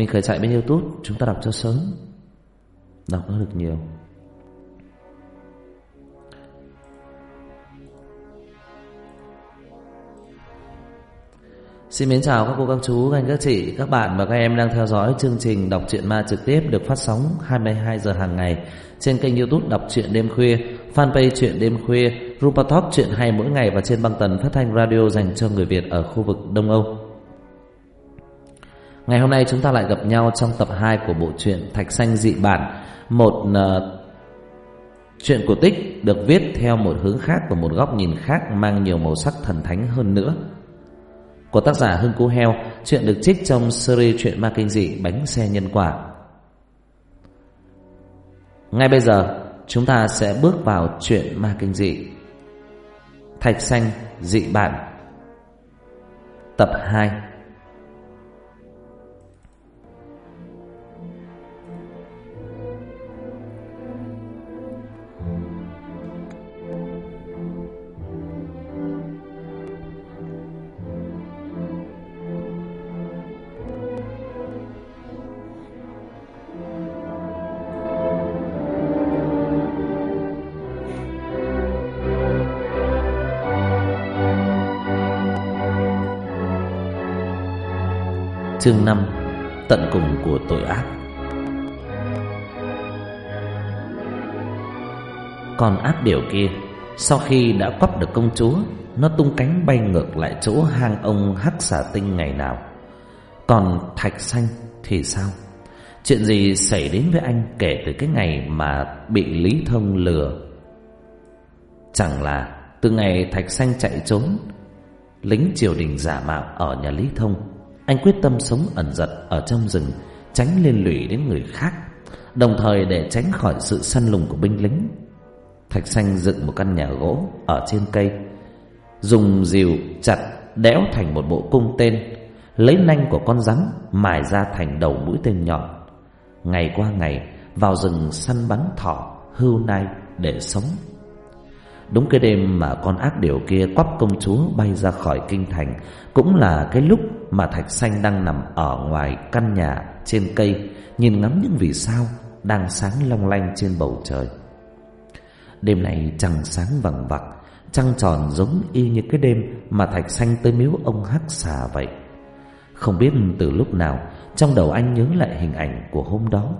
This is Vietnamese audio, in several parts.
Mình khởi chạy bên Youtube Chúng ta đọc cho sớm Đọc nó được nhiều Xin mến chào các cô các chú, các anh các chị, các bạn và các em đang theo dõi chương trình đọc truyện ma trực tiếp được phát sóng 22 giờ hàng ngày trên kênh YouTube đọc truyện đêm khuya, fanpage truyện đêm khuya, Rupa Talk truyện hay mỗi ngày và trên băng tần phát thanh radio dành cho người Việt ở khu vực Đông Âu. Ngày hôm nay chúng ta lại gặp nhau trong tập 2 của bộ truyện Thạch Xanh Dị Bản, một ờ, uh, chuyện cổ tích được viết theo một hướng khác và một góc nhìn khác mang nhiều màu sắc thần thánh hơn nữa của tác giả Hưng Cú Heo, chuyện được trích trong series truyện ma kinh dị Bánh xe nhân quả. Ngay bây giờ, chúng ta sẽ bước vào chuyện ma kinh dị. Thạch xanh dị bản. Tập 2. Chương 5 Tận cùng của tội ác. Còn áp điều kia, Sau khi đã quắp được công chúa, Nó tung cánh bay ngược lại chỗ hang ông hắc xà tinh ngày nào. Còn thạch xanh thì sao? Chuyện gì xảy đến với anh kể từ cái ngày mà bị Lý Thông lừa? Chẳng là từ ngày Thạch Xanh chạy trốn, Lính triều đình giả mạo ở nhà Lý Thông anh quyết tâm sống ẩn giật ở trong rừng, Tránh liên lụy đến người khác, Đồng thời để tránh khỏi sự săn lùng của binh lính. Thạch xanh dựng một căn nhà gỗ Ở trên cây, Dùng rìu chặt đẽo thành một bộ cung tên, Lấy nanh của con rắn Mài ra thành đầu mũi tên nhọn. Ngày qua ngày, Vào rừng săn bắn thỏ Hưu nai để sống. Đúng cái đêm mà con ác điều kia quắp công chúa bay ra khỏi kinh thành, Cũng là cái lúc mà Thạch Xanh đang nằm ở ngoài căn nhà trên cây, Nhìn ngắm những vì sao đang sáng long lanh trên bầu trời. Đêm này trăng sáng vằng vặc, Trăng tròn giống y như cái đêm mà Thạch Xanh tới miếu ông Hắc Xà vậy. Không biết từ lúc nào, Trong đầu anh nhớ lại hình ảnh của hôm đó.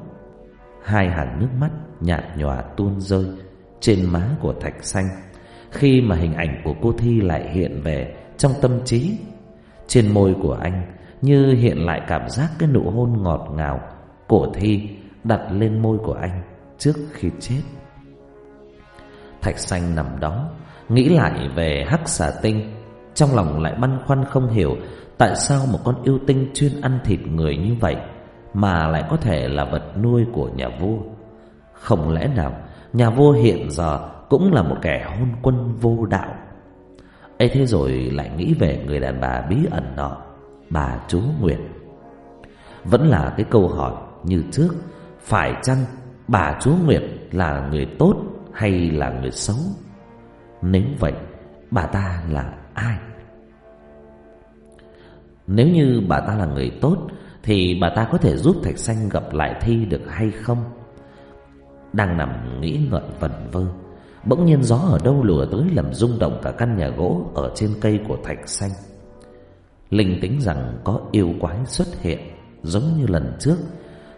Hai hàng nước mắt nhạt nhòa tuôn rơi trên má của Thạch Xanh khi mà hình ảnh của cô Thi lại hiện về trong tâm trí. Trên môi của anh như hiện lại cảm giác cái nụ hôn ngọt ngào của Thi đặt lên môi của anh trước khi chết. Thạch Xanh nằm đó, nghĩ lại về hắc xà tinh, trong lòng lại băn khoăn không hiểu tại sao một con yêu tinh chuyên ăn thịt người như vậy mà lại có thể là vật nuôi của nhà vua. Không lẽ nào nhà vua hiện giờ cũng là một kẻ hôn quân vô đạo. ấy thế rồi lại nghĩ về người đàn bà bí ẩn nọ, bà chú Nguyệt. Vẫn là cái câu hỏi như trước, phải chăng bà chú Nguyệt là người tốt hay là người xấu? Nếu vậy, bà ta là ai? Nếu như bà ta là người tốt thì bà ta có thể giúp Thạch Xanh gặp lại Thi được hay không? Đang nằm nghĩ ngợi vẩn vơ. Bỗng nhiên gió ở đâu lùa tới làm rung động cả căn nhà gỗ Ở trên cây của thạch xanh. Linh tính rằng có yêu quái xuất hiện, Giống như lần trước.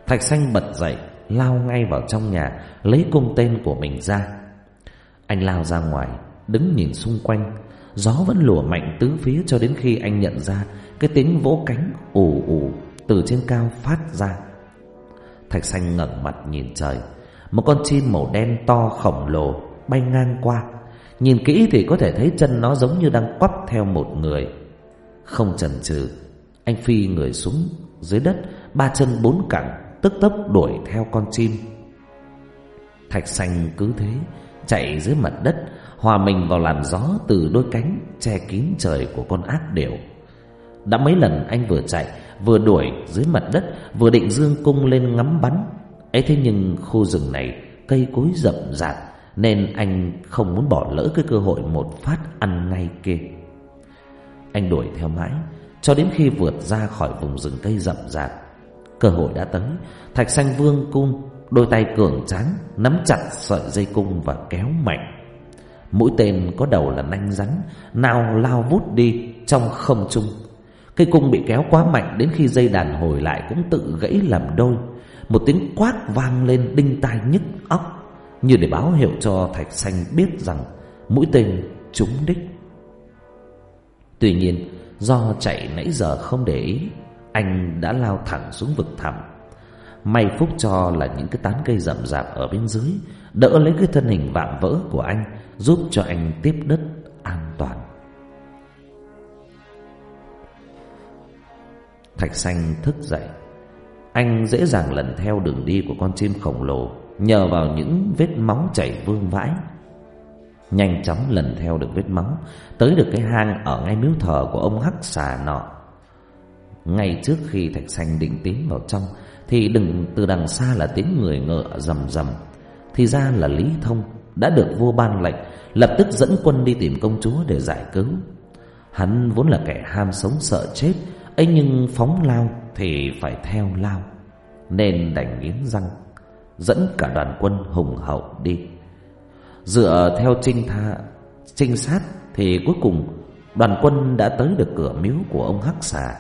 Thạch xanh bật dậy, Lao ngay vào trong nhà, Lấy cung tên của mình ra. Anh lao ra ngoài, Đứng nhìn xung quanh. Gió vẫn lùa mạnh tứ phía cho đến khi anh nhận ra Cái tiếng vỗ cánh ù ù Từ trên cao phát ra. Thạch xanh ngẩng mặt nhìn trời một con chim màu đen to khổng lồ bay ngang qua. Nhìn kỹ thì có thể thấy chân nó giống như đang quắp theo một người. Không chần chừ, Anh phi người xuống dưới đất, Ba chân bốn cẳng, Tức tốc đuổi theo con chim. Thạch xanh cứ thế Chạy dưới mặt đất, Hòa mình vào làn gió từ đôi cánh Che kín trời của con ác điểu. Đã mấy lần anh vừa chạy, Vừa đuổi dưới mặt đất, Vừa định dương cung lên ngắm bắn ấy thế nhưng khu rừng này cây cối rậm rạp, nên anh không muốn bỏ lỡ cái cơ hội một phát ăn ngay kia. Anh đuổi theo mãi, cho đến khi vượt ra khỏi vùng rừng cây rậm rạp. Cơ hội đã tới, Thạch xanh vương cung, Đôi tay cường tráng, Nắm chặt sợi dây cung và kéo mạnh Mũi tên có đầu là nanh rắn, Nào lao vút đi trong không trung Cây cung bị kéo quá mạnh Đến khi dây đàn hồi lại cũng tự gãy làm đôi một tiếng quát vang lên đinh tai nhức óc, Như để báo hiệu cho Thạch Xanh biết rằng Mũi tên trúng đích. Tuy nhiên, Do chạy nãy giờ không để ý, Anh đã lao thẳng xuống vực thẳm. May phúc cho là những cái tán cây rậm rạp ở bên dưới Đỡ lấy cái thân hình vạm vỡ của anh, Giúp cho anh tiếp đất an toàn. Thạch xanh thức dậy. Anh dễ dàng lần theo đường đi của con chim khổng lồ, Nhờ vào những vết máu chảy vương vãi. Nhanh chóng lần theo được vết máu, Tới được cái hang ở ngay miếu thờ của ông Hắc xà nọ. Ngay trước khi Thạch Xanh định tiến vào trong, Thì đừng, từ đằng xa là tiếng người ngựa rầm rầm. Thì ra là Lý Thông đã được vua ban lệnh, Lập tức dẫn quân đi tìm công chúa để giải cứu. Hắn vốn là kẻ ham sống sợ chết, ấy nhưng phóng lao thì phải theo lao, Nên đành nghiến răng, Dẫn cả đoàn quân hùng hậu đi. Dựa theo trinh tha, Trinh sát Thì cuối cùng Đoàn quân đã tới được cửa miếu của ông Hắc Xà.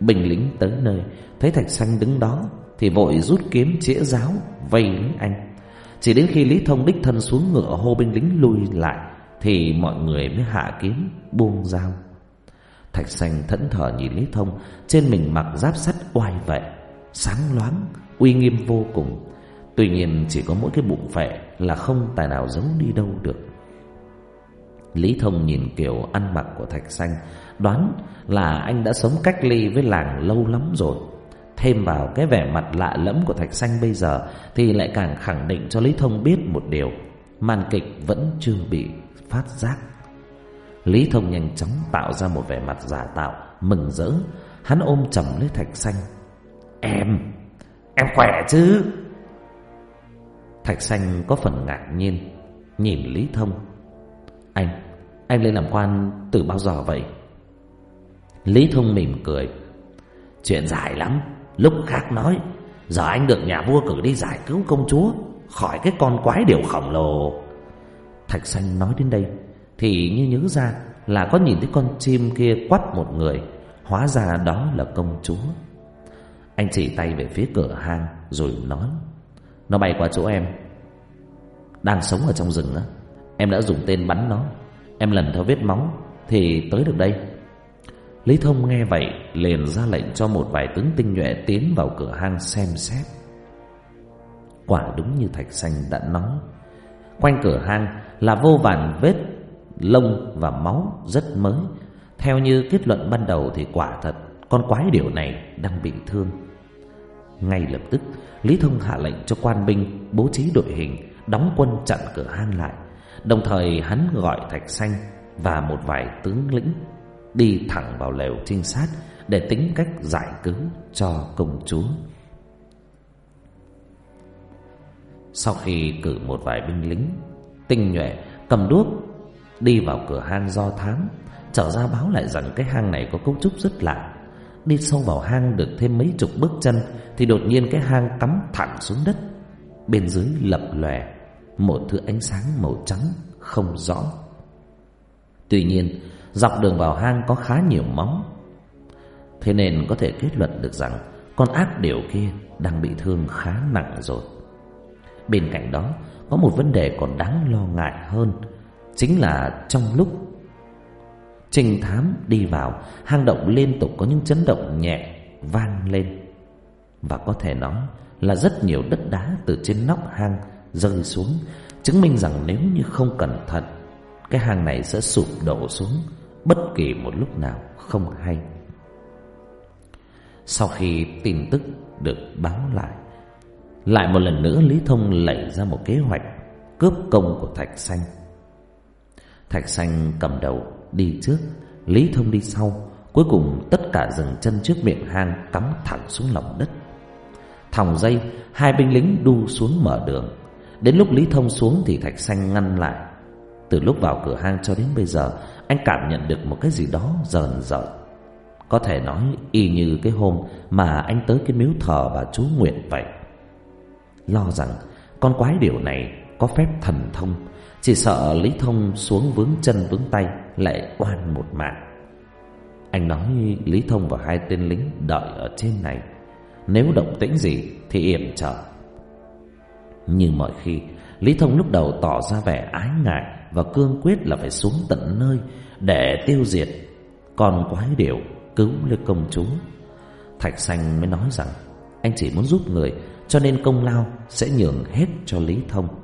Binh lính tới nơi, Thấy Thạch Xanh đứng đó Thì vội rút kiếm chĩa giáo, Vây lính anh. Chỉ đến khi Lý Thông đích thân xuống ngựa hô binh lính lui lại Thì mọi người mới hạ kiếm, buông dao. Thạch Xanh thẫn thờ nhìn Lý Thông, Trên mình mặc giáp sắt oai vệ, Sáng loáng, Uy nghiêm vô cùng. Tuy nhiên chỉ có mỗi cái bụng phệ Là không tài nào giấu đi đâu được. Lý Thông nhìn kiểu ăn mặc của Thạch Xanh Đoán là anh đã sống cách ly với làng lâu lắm rồi. Thêm vào cái vẻ mặt lạ lẫm của Thạch Xanh bây giờ Thì lại càng khẳng định cho Lý Thông biết một điều, Màn kịch vẫn chưa bị phát giác. Lý Thông nhanh chóng tạo ra một vẻ mặt giả tạo, Mừng rỡ. Hắn ôm chầm lấy Thạch Xanh. Em Em khỏe chứ? Thạch Xanh có phần ngạc nhiên, Nhìn Lý Thông. Anh Anh lên làm quan từ bao giờ vậy? Lý Thông mỉm cười. Chuyện dài lắm, Lúc khác nói, Giờ anh được nhà vua cử đi giải cứu công chúa, Khỏi cái con quái điều khổng lồ. Thạch Xanh nói đến đây thì như nhớ ra Là có nhìn thấy con chim kia quắt một người. Hóa ra đó là công chúa. Anh chỉ tay về phía cửa hang Rồi nói, Nó bay qua chỗ em. Đang sống ở trong rừng á, Em đã dùng tên bắn nó. Em lần theo vết máu Thì tới được đây. Lý Thông nghe vậy liền ra lệnh cho một vài tướng tinh nhuệ tiến vào cửa hang xem xét. Quả đúng như Thạch Xanh đã nói, Quanh cửa hang là vô vàn vết lông và máu rất mới. Theo như kết luận ban đầu thì quả thật, Con quái điểu này đang bị thương. Ngay lập tức, Lý Thông hạ lệnh cho quan binh bố trí đội hình, Đóng quân chặn cửa hang lại. Đồng thời, hắn gọi Thạch Xanh Và một vài tướng lĩnh Đi thẳng vào lều trinh sát Để tính cách giải cứu cho công chúa. Sau khi cử một vài binh lính, Tinh nhuệ cầm đuốc Đi vào cửa hang do thám Trở ra báo lại rằng cái hang này có cấu trúc rất lạ. Đi sâu vào hang được thêm mấy chục bước chân Thì đột nhiên cái hang cắm thẳng xuống đất. Bên dưới lập lòe Một thứ ánh sáng màu trắng không rõ. Tuy nhiên Dọc đường vào hang có khá nhiều móng, Thế nên có thể kết luận được rằng Con ác điều kia đang bị thương khá nặng rồi. Bên cạnh đó Có một vấn đề còn đáng lo ngại hơn. Chính là trong lúc Trình thám đi vào, Hang động liên tục có những chấn động nhẹ, Vang lên. Và có thể nói là rất nhiều đất đá Từ trên nóc hang rơi xuống, Chứng minh rằng nếu như không cẩn thận, Cái hang này sẽ sụp đổ xuống Bất kỳ một lúc nào không hay. Sau khi tin tức được báo lại Lại một lần nữa Lý Thông lẩy ra một kế hoạch Cướp công của Thạch Xanh. Thạch Xanh cầm đầu, đi trước. Lý Thông đi sau. Cuối cùng, tất cả dừng chân trước miệng hang, Cắm thẳng xuống lòng đất. Thòng dây, Hai binh lính đu xuống mở đường. Đến lúc Lý Thông xuống thì Thạch Xanh ngăn lại. Từ lúc vào cửa hang cho đến bây giờ, Anh cảm nhận được một cái gì đó rờn rợn. Có thể nói, y như cái hôm Mà anh tới cái miếu thờ bà chú Nguyện vậy. Lo rằng, con quái điểu này có phép thần thông chỉ sợ Lý Thông xuống vướng chân vướng tay, Lại oan một mạng. Anh nói Lý Thông và hai tên lính đợi ở trên này. Nếu động tĩnh gì thì yểm trợ. Như mọi khi, Lý Thông lúc đầu tỏ ra vẻ ái ngại Và cương quyết là phải xuống tận nơi Để tiêu diệt Còn quái điểu cứu lấy công chúa. Thạch Xanh mới nói rằng, Anh chỉ muốn giúp người, Cho nên công lao sẽ nhường hết cho Lý Thông.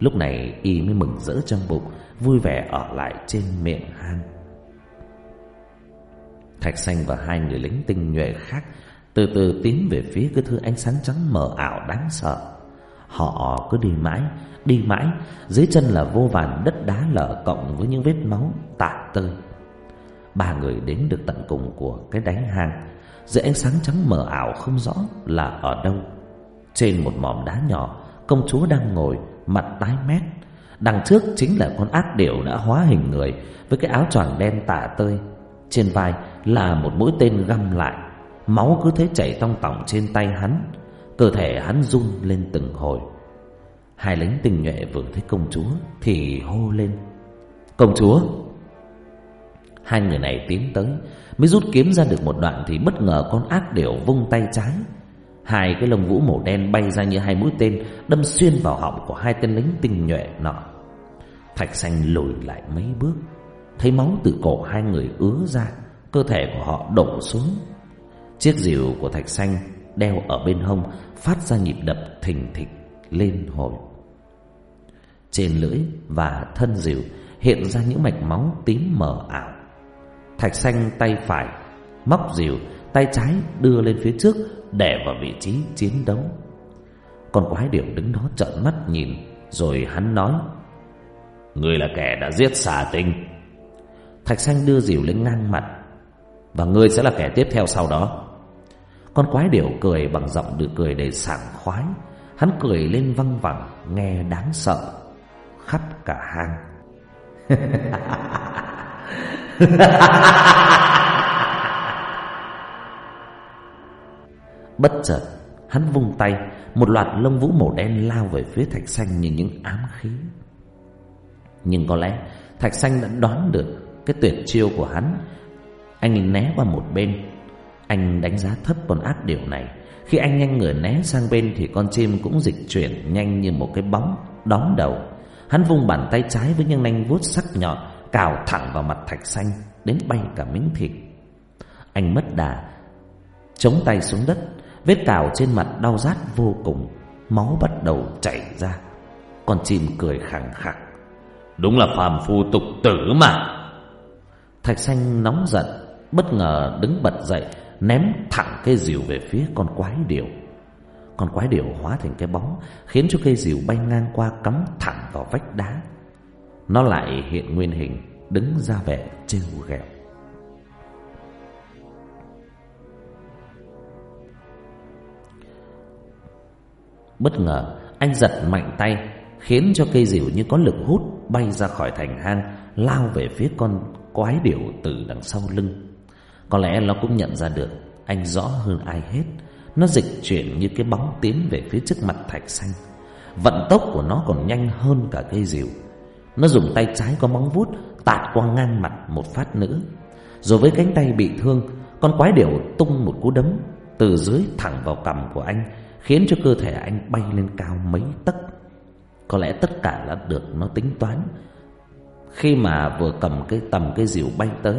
Lúc này y mới mừng rỡ trong bụng Vui vẻ ở lại trên miệng hang Thạch Xanh và hai người lính tinh nhuệ khác Từ từ tiến về phía cái thứ ánh sáng trắng mờ ảo đáng sợ. Họ cứ đi mãi, đi mãi Dưới chân là vô vàn đất đá lở cộng với những vết máu tạ tơi. Ba người đến được tận cùng của cái đáy hang. Dưới ánh sáng trắng mờ ảo không rõ là ở đâu. Trên một mỏm đá nhỏ Công chúa đang ngồi Mặt tái mét. Đằng trước chính là con ác điểu đã hóa hình người Với cái áo choàng đen tả tơi. Trên vai là một mũi tên găm lại. Máu cứ thế chảy tong tỏng trên tay hắn. Cơ thể hắn run lên từng hồi. Hai lính tình nhuệ vừa thấy công chúa Thì hô lên. Công chúa! Hai người này tiến tới, Mới rút kiếm ra được một đoạn Thì bất ngờ con ác điểu vung tay trái. Hai cái lông vũ màu đen bay ra như hai mũi tên, Đâm xuyên vào họng của hai tên lính tinh nhuệ nọ. Thạch xanh lùi lại mấy bước, Thấy máu từ cổ hai người ứa ra, Cơ thể của họ đổ xuống. Chiếc rìu của thạch xanh Đeo ở bên hông, Phát ra nhịp đập thình thịch lên hồi. Trên lưỡi và thân rìu Hiện ra những mạch máu tím mờ ảo. Thạch xanh tay phải Móc rìu Tay trái đưa lên phía trước Để vào vị trí chiến đấu. Con quái điểu đứng đó trợn mắt nhìn, Rồi hắn nói Người là kẻ đã giết xà tinh. Thạch xanh đưa rìu lên ngang mặt, Và ngươi sẽ là kẻ tiếp theo sau đó. Con quái điểu cười bằng giọng được cười đầy sảng khoái. Hắn cười lên văng vẳng, Nghe đáng sợ, Khắp cả hang. Bất chợt, Hắn vung tay, Một loạt lông vũ màu đen lao về phía thạch xanh như những ám khí. Nhưng có lẽ Thạch xanh đã đoán được Cái tuyệt chiêu của hắn. Anh né qua một bên. Anh đánh giá thấp con ác điều này. Khi anh nhanh người né sang bên Thì con chim cũng dịch chuyển nhanh như một cái bóng Đón đầu. Hắn vung bàn tay trái với những nanh vuốt sắc nhọn, Cào thẳng vào mặt thạch xanh, Đến bay cả miếng thịt. Anh mất đà, Chống tay xuống đất. Vết cào trên mặt đau rát vô cùng, Máu bắt đầu chảy ra. Con chim cười khẳng khẳng Đúng là phàm phu tục tử mà. Thạch xanh nóng giận, Bất ngờ đứng bật dậy, Ném thẳng cây rìu về phía con quái điểu. Con quái điểu hóa thành cái bóng, Khiến cho cây rìu bay ngang qua cắm thẳng vào vách đá. Nó lại hiện nguyên hình, Đứng ra vẻ trêu ghẹo. Bất ngờ, anh giật mạnh tay, Khiến cho cây rìu như có lực hút Bay ra khỏi thành hang, Lao về phía con quái điểu từ đằng sau lưng. Có lẽ nó cũng nhận ra được Anh rõ hơn ai hết. Nó dịch chuyển như cái bóng tiến về phía trước mặt thạch xanh. Vận tốc của nó còn nhanh hơn cả cây rìu. Nó dùng tay trái có móng vuốt Tạt qua ngang mặt một phát nữa. Rồi với cánh tay bị thương, Con quái điểu tung một cú đấm Từ dưới thẳng vào cằm của anh khiến cho cơ thể anh bay lên cao mấy tấc. Có lẽ tất cả đã được nó tính toán. Khi mà vừa cầm cái tầm cây rìu bay tới,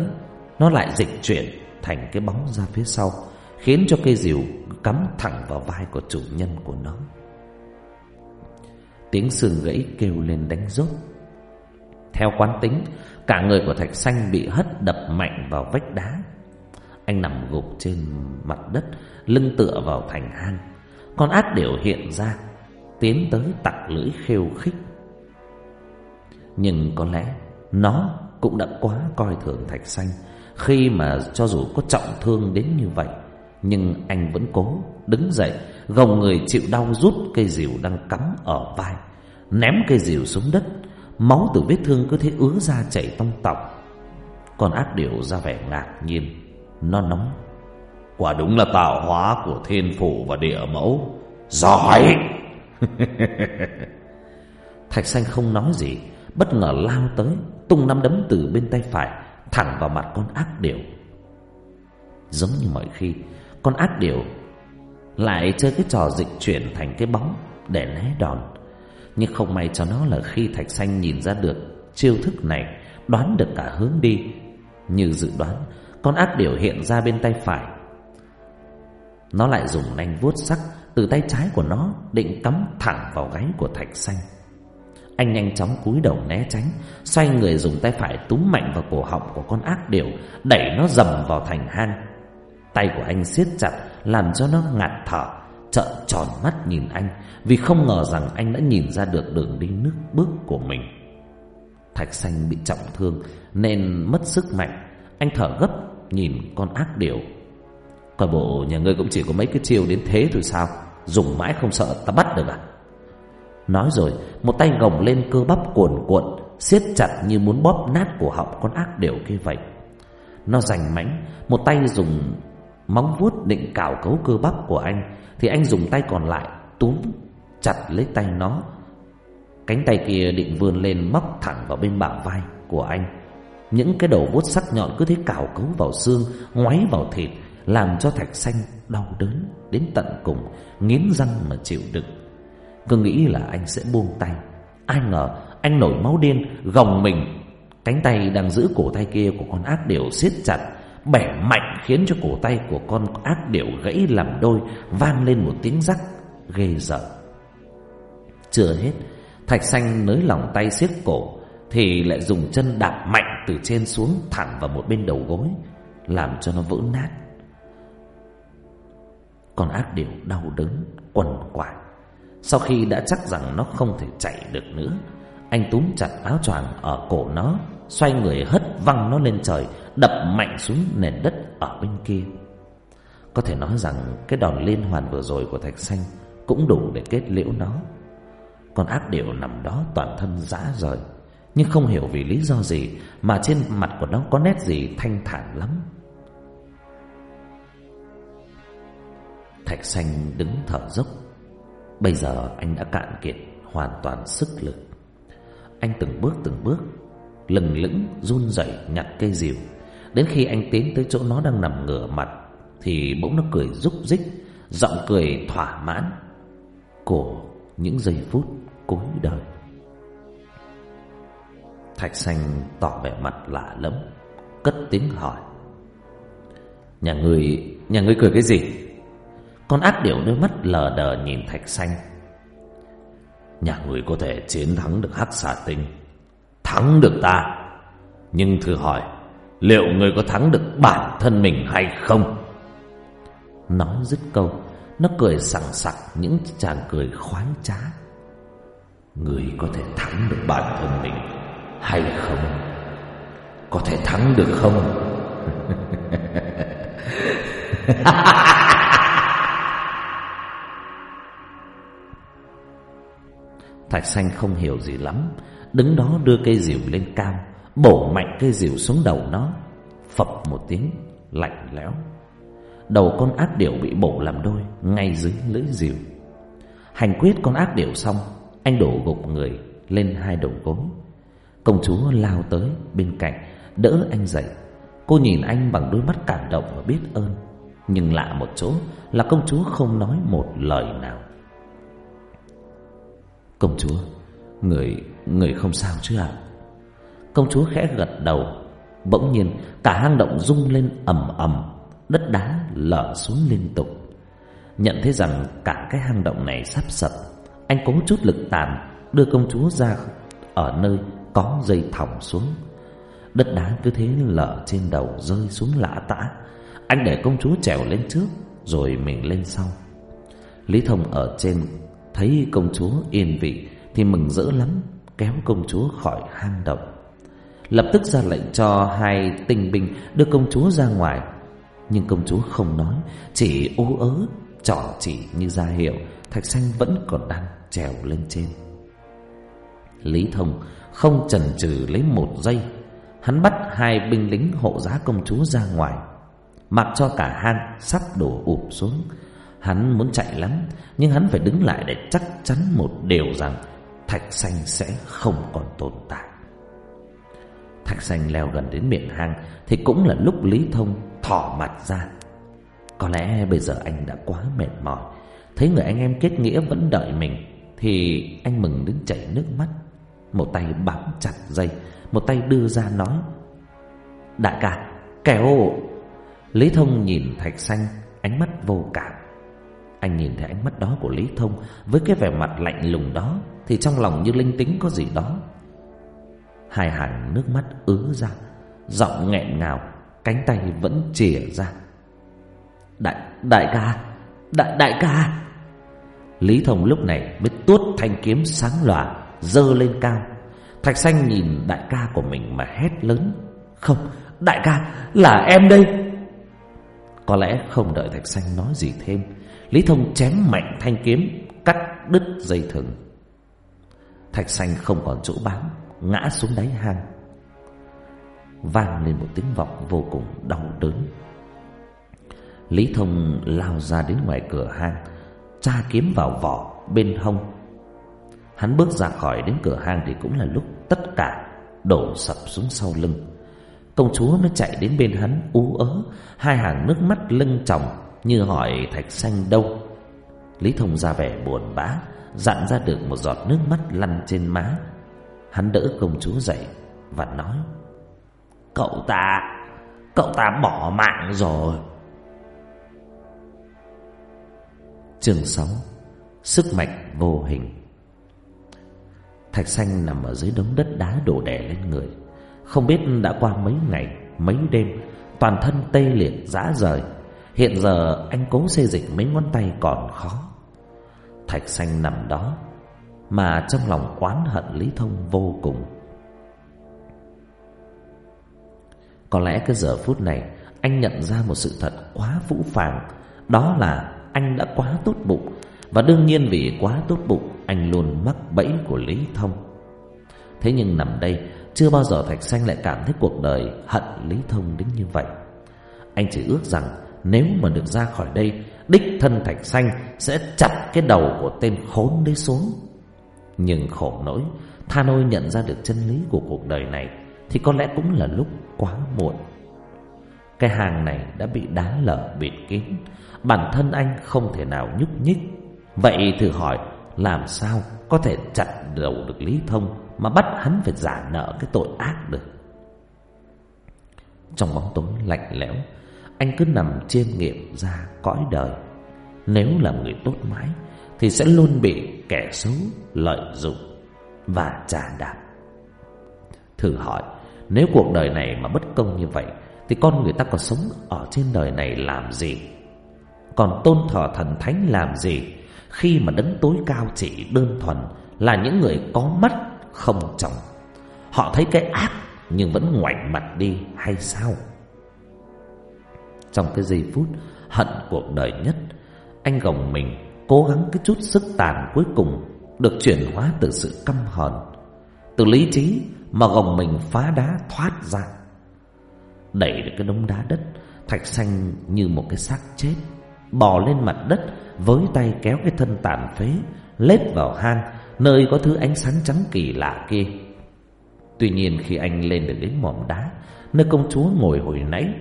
nó lại dịch chuyển thành cái bóng ra phía sau, khiến cho cây rìu cắm thẳng vào vai của chủ nhân của nó. Tiếng sườn gãy kêu lên đánh rốt. Theo quán tính, cả người của Thạch Xanh bị hất đập mạnh vào vách đá. Anh nằm gục trên mặt đất, lưng tựa vào thành hang. Con ác điểu hiện ra, Tiến tới tặc lưỡi khêu khích. Nhưng có lẽ Nó cũng đã quá coi thường thạch xanh Khi mà cho dù có trọng thương đến như vậy, Nhưng anh vẫn cố đứng dậy, Gồng người chịu đau rút cây rìu đang cắm ở vai, Ném cây rìu xuống đất, Máu từ vết thương cứ thế ứa ra chảy tông tọc. Con ác điểu ra vẻ ngạc nhiên, Nó nóng Quả đúng là tạo hóa của thiên phủ và địa mẫu. Giỏi! Thạch xanh không nói gì, Bất ngờ lao tới, Tung nắm đấm từ bên tay phải, Thẳng vào mặt con ác điểu. Giống như mọi khi, Con ác điểu Lại chơi cái trò dịch chuyển thành cái bóng Để né đòn. Nhưng không may cho nó là khi Thạch xanh nhìn ra được Chiêu thức này, Đoán được cả hướng đi. Như dự đoán, Con ác điểu hiện ra bên tay phải nó lại dùng nanh vuốt sắc Từ tay trái của nó Định cắm thẳng vào gáy của Thạch xanh. Anh nhanh chóng cúi đầu né tránh, Xoay người dùng tay phải túm mạnh vào cổ họng của con ác điểu, Đẩy nó dầm vào thành hang. Tay của anh siết chặt, Làm cho nó ngạt thở, Trợn tròn mắt nhìn anh, Vì không ngờ rằng anh đã nhìn ra được đường đi nước bước của mình. Thạch xanh bị trọng thương, Nên mất sức mạnh. Anh thở gấp, nhìn con ác điểu. Coi bộ nhà ngươi cũng chỉ có mấy cái chiêu đến thế thôi sao? Dùng mãi không sợ ta bắt được à? Nói rồi, Một tay gồng lên cơ bắp cuồn cuộn, siết chặt như muốn bóp nát cổ họng con ác đều kia vậy. Nó giành mãnh, Một tay dùng móng vuốt định cào cấu cơ bắp của anh, Thì anh dùng tay còn lại túm chặt lấy tay nó. Cánh tay kia định vươn lên móc thẳng vào bên bả vai của anh. Những cái đầu vuốt sắc nhọn cứ thế cào cấu vào xương, Ngoáy vào thịt làm cho thạch xanh đau đớn Đến tận cùng, Nghiến răng mà chịu đựng. Cứ nghĩ là anh sẽ buông tay. Ai ngờ anh nổi máu điên Gồng mình. Cánh tay đang giữ cổ tay kia của con ác điểu siết chặt, Bẻ mạnh khiến cho cổ tay của con ác điểu gãy làm đôi, Vang lên một tiếng rắc, ghê rợn. Chưa hết, Thạch xanh nới lỏng tay siết cổ, Thì lại dùng chân đạp mạnh từ trên xuống thẳng vào một bên đầu gối, Làm cho nó vỡ nát. Con ác điểu đau đớn, quằn quại. Sau khi đã chắc rằng nó không thể chạy được nữa, Anh túm chặt áo choàng ở cổ nó, Xoay người hất văng nó lên trời, Đập mạnh xuống nền đất ở bên kia. Có thể nói rằng Cái đòn liên hoàn vừa rồi của Thạch Xanh Cũng đủ để kết liễu nó. Còn ác điệu nằm đó toàn thân rã rời, Nhưng không hiểu vì lý do gì Mà trên mặt của nó có nét gì thanh thản lắm. Thạch Xanh đứng thở dốc. Bây giờ anh đã cạn kiệt Hoàn toàn sức lực. Anh từng bước từng bước, Lừng lững, run rẩy, nhặt cây rìu. Đến khi anh tiến tới chỗ nó đang nằm ngửa mặt, Thì bỗng nó cười rúc rích, Giọng cười thỏa mãn Của những giây phút cuối đời. Thạch xanh tỏ vẻ mặt lạ lẫm, Cất tiếng hỏi. Nhà người Nhà người cười cái gì? Con ác điểu đôi mắt lờ đờ nhìn thạch xanh. Nhà người có thể chiến thắng được hắc xà tinh, Thắng được ta. Nhưng thử hỏi, Liệu người có thắng được bản thân mình hay không? Nói dứt câu, Nó cười sảng sặc những chàng cười khoáng trá. Người có thể thắng được bản thân mình Hay không? Có thể thắng được không? Thạch xanh không hiểu gì lắm, Đứng đó đưa cây rìu lên cao, Bổ mạnh cây rìu xuống đầu nó, Phập một tiếng, Lạnh lẽo. Đầu con ác điểu bị bổ làm đôi, Ngay dưới lưỡi rìu. Hành quyết con ác điểu xong, Anh đổ gục người lên hai đầu gối. Công chúa lao tới bên cạnh, Đỡ anh dậy. Cô nhìn anh bằng đôi mắt cảm động và biết ơn. Nhưng lạ một chỗ Là công chúa không nói một lời nào. Công chúa Người, người không sao chứ ạ? Công chúa khẽ gật đầu. Bỗng nhiên cả hang động rung lên ầm ầm Đất đá lở xuống liên tục. Nhận thấy rằng cả cái hang động này sắp sập Anh cố chút lực tàn Đưa công chúa ra Ở nơi có dây thòng xuống. Đất đá cứ thế lở trên đầu Rơi xuống lã tả Anh để công chúa trèo lên trước Rồi mình lên sau. Lý Thông ở trên Thấy công chúa yên vị Thì mừng rỡ lắm, Kéo công chúa khỏi hang động. Lập tức ra lệnh cho hai tinh binh Đưa công chúa ra ngoài. Nhưng công chúa không nói, Chỉ ú ớ, Trỏ chỉ như ra hiệu, Thạch xanh vẫn còn đang trèo lên trên. Lý Thông không chần chừ lấy một giây, Hắn bắt hai binh lính hộ giá công chúa ra ngoài, Mặc cho cả hang sắp đổ ụp xuống. Hắn muốn chạy lắm, Nhưng hắn phải đứng lại để chắc chắn một điều rằng Thạch xanh sẽ không còn tồn tại. Thạch xanh leo gần đến miệng hang Thì cũng là lúc Lý Thông thỏ mặt ra. Có lẽ bây giờ anh đã quá mệt mỏi, Thấy người anh em kết nghĩa vẫn đợi mình Thì anh mừng đến chảy nước mắt. Một tay bám chặt dây, Một tay đưa ra nói, Đại ca Kéo Lý Thông nhìn Thạch Xanh Ánh mắt vô cảm. Anh nhìn thấy ánh mắt đó của Lý Thông Với cái vẻ mặt lạnh lùng đó Thì trong lòng như linh tính có gì đó. Hai hàng nước mắt ứa ra Giọng nghẹn ngào Cánh tay vẫn chìa ra. Đại, đại ca Đại, đại ca. Lý Thông lúc này mới tuốt thanh kiếm sáng lòa Dơ lên cao. Thạch xanh nhìn đại ca của mình mà hét lớn Không, đại ca, là em đây. Có lẽ không đợi Thạch xanh nói gì thêm Lý Thông chém mạnh thanh kiếm, Cắt đứt dây thừng. Thạch xanh không còn chỗ bám, Ngã xuống đáy hang. Vang lên một tiếng vọng vô cùng đau đớn. Lý Thông lao ra đến ngoài cửa hang, Tra kiếm vào vỏ bên hông. Hắn bước ra khỏi đến cửa hang Thì cũng là lúc tất cả Đổ sập xuống sau lưng. Công chúa mới chạy đến bên hắn ú ớ, Hai hàng nước mắt lưng tròng như hỏi thạch xanh đâu. Lý Thông ra vẻ buồn bã Dặn ra được một giọt nước mắt lăn trên má. Hắn đỡ công chúa dậy Và nói Cậu ta Cậu ta bỏ mạng rồi. Chương 6 Sức mạnh vô hình. Thạch xanh nằm ở dưới đống đất đá đổ đè lên người. Không biết đã qua mấy ngày, mấy đêm Toàn thân tê liệt rã rời. Hiện giờ anh cố xê dịch mấy ngón tay còn khó. Thạch xanh nằm đó, Mà trong lòng oán hận Lý Thông vô cùng. Có lẽ cái giờ phút này, Anh nhận ra một sự thật quá vũ phàng. Đó là anh đã quá tốt bụng, Và đương nhiên vì quá tốt bụng, Anh luôn mắc bẫy của Lý Thông. Thế nhưng nằm đây, Chưa bao giờ Thạch Xanh lại cảm thấy cuộc đời Hận Lý Thông đến như vậy. Anh chỉ ước rằng nếu mà được ra khỏi đây, Đích thân Thạch Xanh sẽ chặt cái đầu của tên khốn đấy xuống. Nhưng khổ nỗi, Tha nôi nhận ra được chân lý của cuộc đời này Thì có lẽ cũng là lúc quá muộn. Cái hàng này đã bị đá lở bịt kín. Bản thân anh không thể nào nhúc nhích. Vậy thử hỏi, Làm sao có thể chặt đầu được Lý Thông Mà bắt hắn phải giả nợ cái tội ác được? Trong bóng tối lạnh lẽo anh cứ nằm chiêm nghiệm ra cõi đời. Nếu là người tốt mãi, Thì sẽ luôn bị kẻ xấu lợi dụng Và trả đạp. Thử hỏi, Nếu cuộc đời này mà bất công như vậy, Thì con người ta còn sống ở trên đời này làm gì? Còn tôn thờ thần thánh làm gì Khi mà đấng tối cao chỉ đơn thuần Là những người có mắt không trọng Họ thấy cái ác Nhưng vẫn ngoảnh mặt đi hay sao? Trong cái giây phút Hận cuộc đời nhất. Anh gồng mình, Cố gắng cái chút sức tàn cuối cùng Được chuyển hóa từ sự căm hờn, Từ lý trí Mà gồng mình phá đá thoát ra. Đẩy được cái đống đá đất, Thạch xanh như một cái xác chết, bò lên mặt đất với tay kéo cái thân tàn phế, lết vào hang nơi có thứ ánh sáng trắng kỳ lạ kia. Tuy nhiên khi anh lên được đến mỏm đá, nơi công chúa ngồi hồi nãy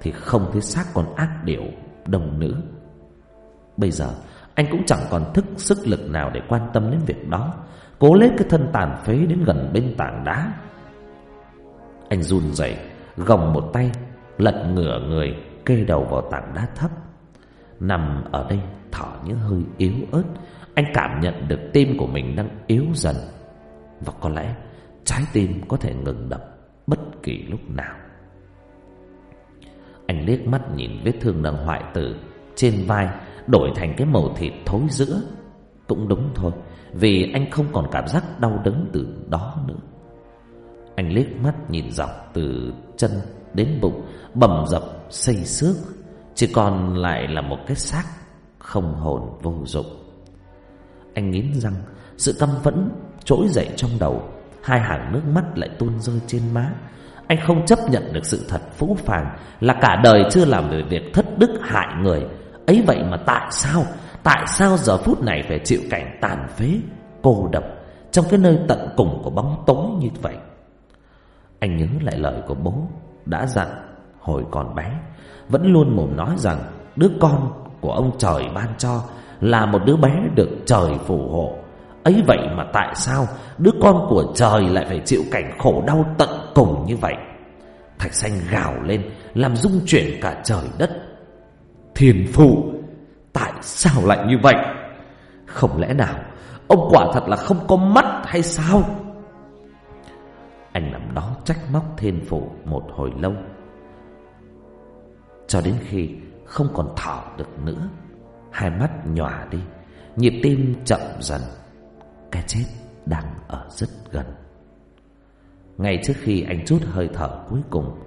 thì không thấy xác con ác điệu đồng nữ. Bây giờ, anh cũng chẳng còn thức sức lực nào để quan tâm đến việc đó. Cố lết cái thân tàn phế đến gần bên tảng đá. Anh run rẩy, gồng một tay, lật ngửa người, kê đầu vào tảng đá thấp. Nằm ở đây, thở những hơi yếu ớt, Anh cảm nhận được tim của mình đang yếu dần. Và có lẽ trái tim có thể ngừng đập bất kỳ lúc nào. Anh liếc mắt nhìn vết thương đang hoại tử Trên vai, đổi thành cái màu thịt thối giữa. Cũng đúng thôi, Vì anh không còn cảm giác đau đớn từ đó nữa. Anh liếc mắt nhìn dọc từ chân đến bụng, Bầm dập xây xước, chỉ còn lại là một cái xác Không hồn vô dụng. Anh nghiến răng, Sự căm phẫn trỗi dậy trong đầu, Hai hàng nước mắt lại tuôn rơi trên má anh không chấp nhận được sự thật phũ phàng Là cả đời chưa làm được việc thất đức hại người. Ấy vậy mà tại sao Tại sao giờ phút này phải chịu cảnh tàn phế, Cô độc Trong cái nơi tận cùng của bóng tối như vậy? Anh nhớ lại lời của bố Đã dặn hồi còn bé, Vẫn luôn mồm nói rằng Đứa con của ông trời ban cho Là một đứa bé được trời phù hộ. Ấy vậy mà tại sao Đứa con của trời lại phải chịu cảnh khổ đau tận cùng như vậy. Thạch xanh gào lên, Làm rung chuyển cả trời đất. Thiên phụ, Tại sao lại như vậy? Không lẽ nào, Ông quả thật là không có mắt hay sao? Anh nằm đó trách móc thiên phụ một hồi lâu. Cho đến khi không còn thở được nữa, Hai mắt nhòa đi, Nhịp tim chậm dần. Cái chết đang ở rất gần. Ngay trước khi anh chút hơi thở cuối cùng,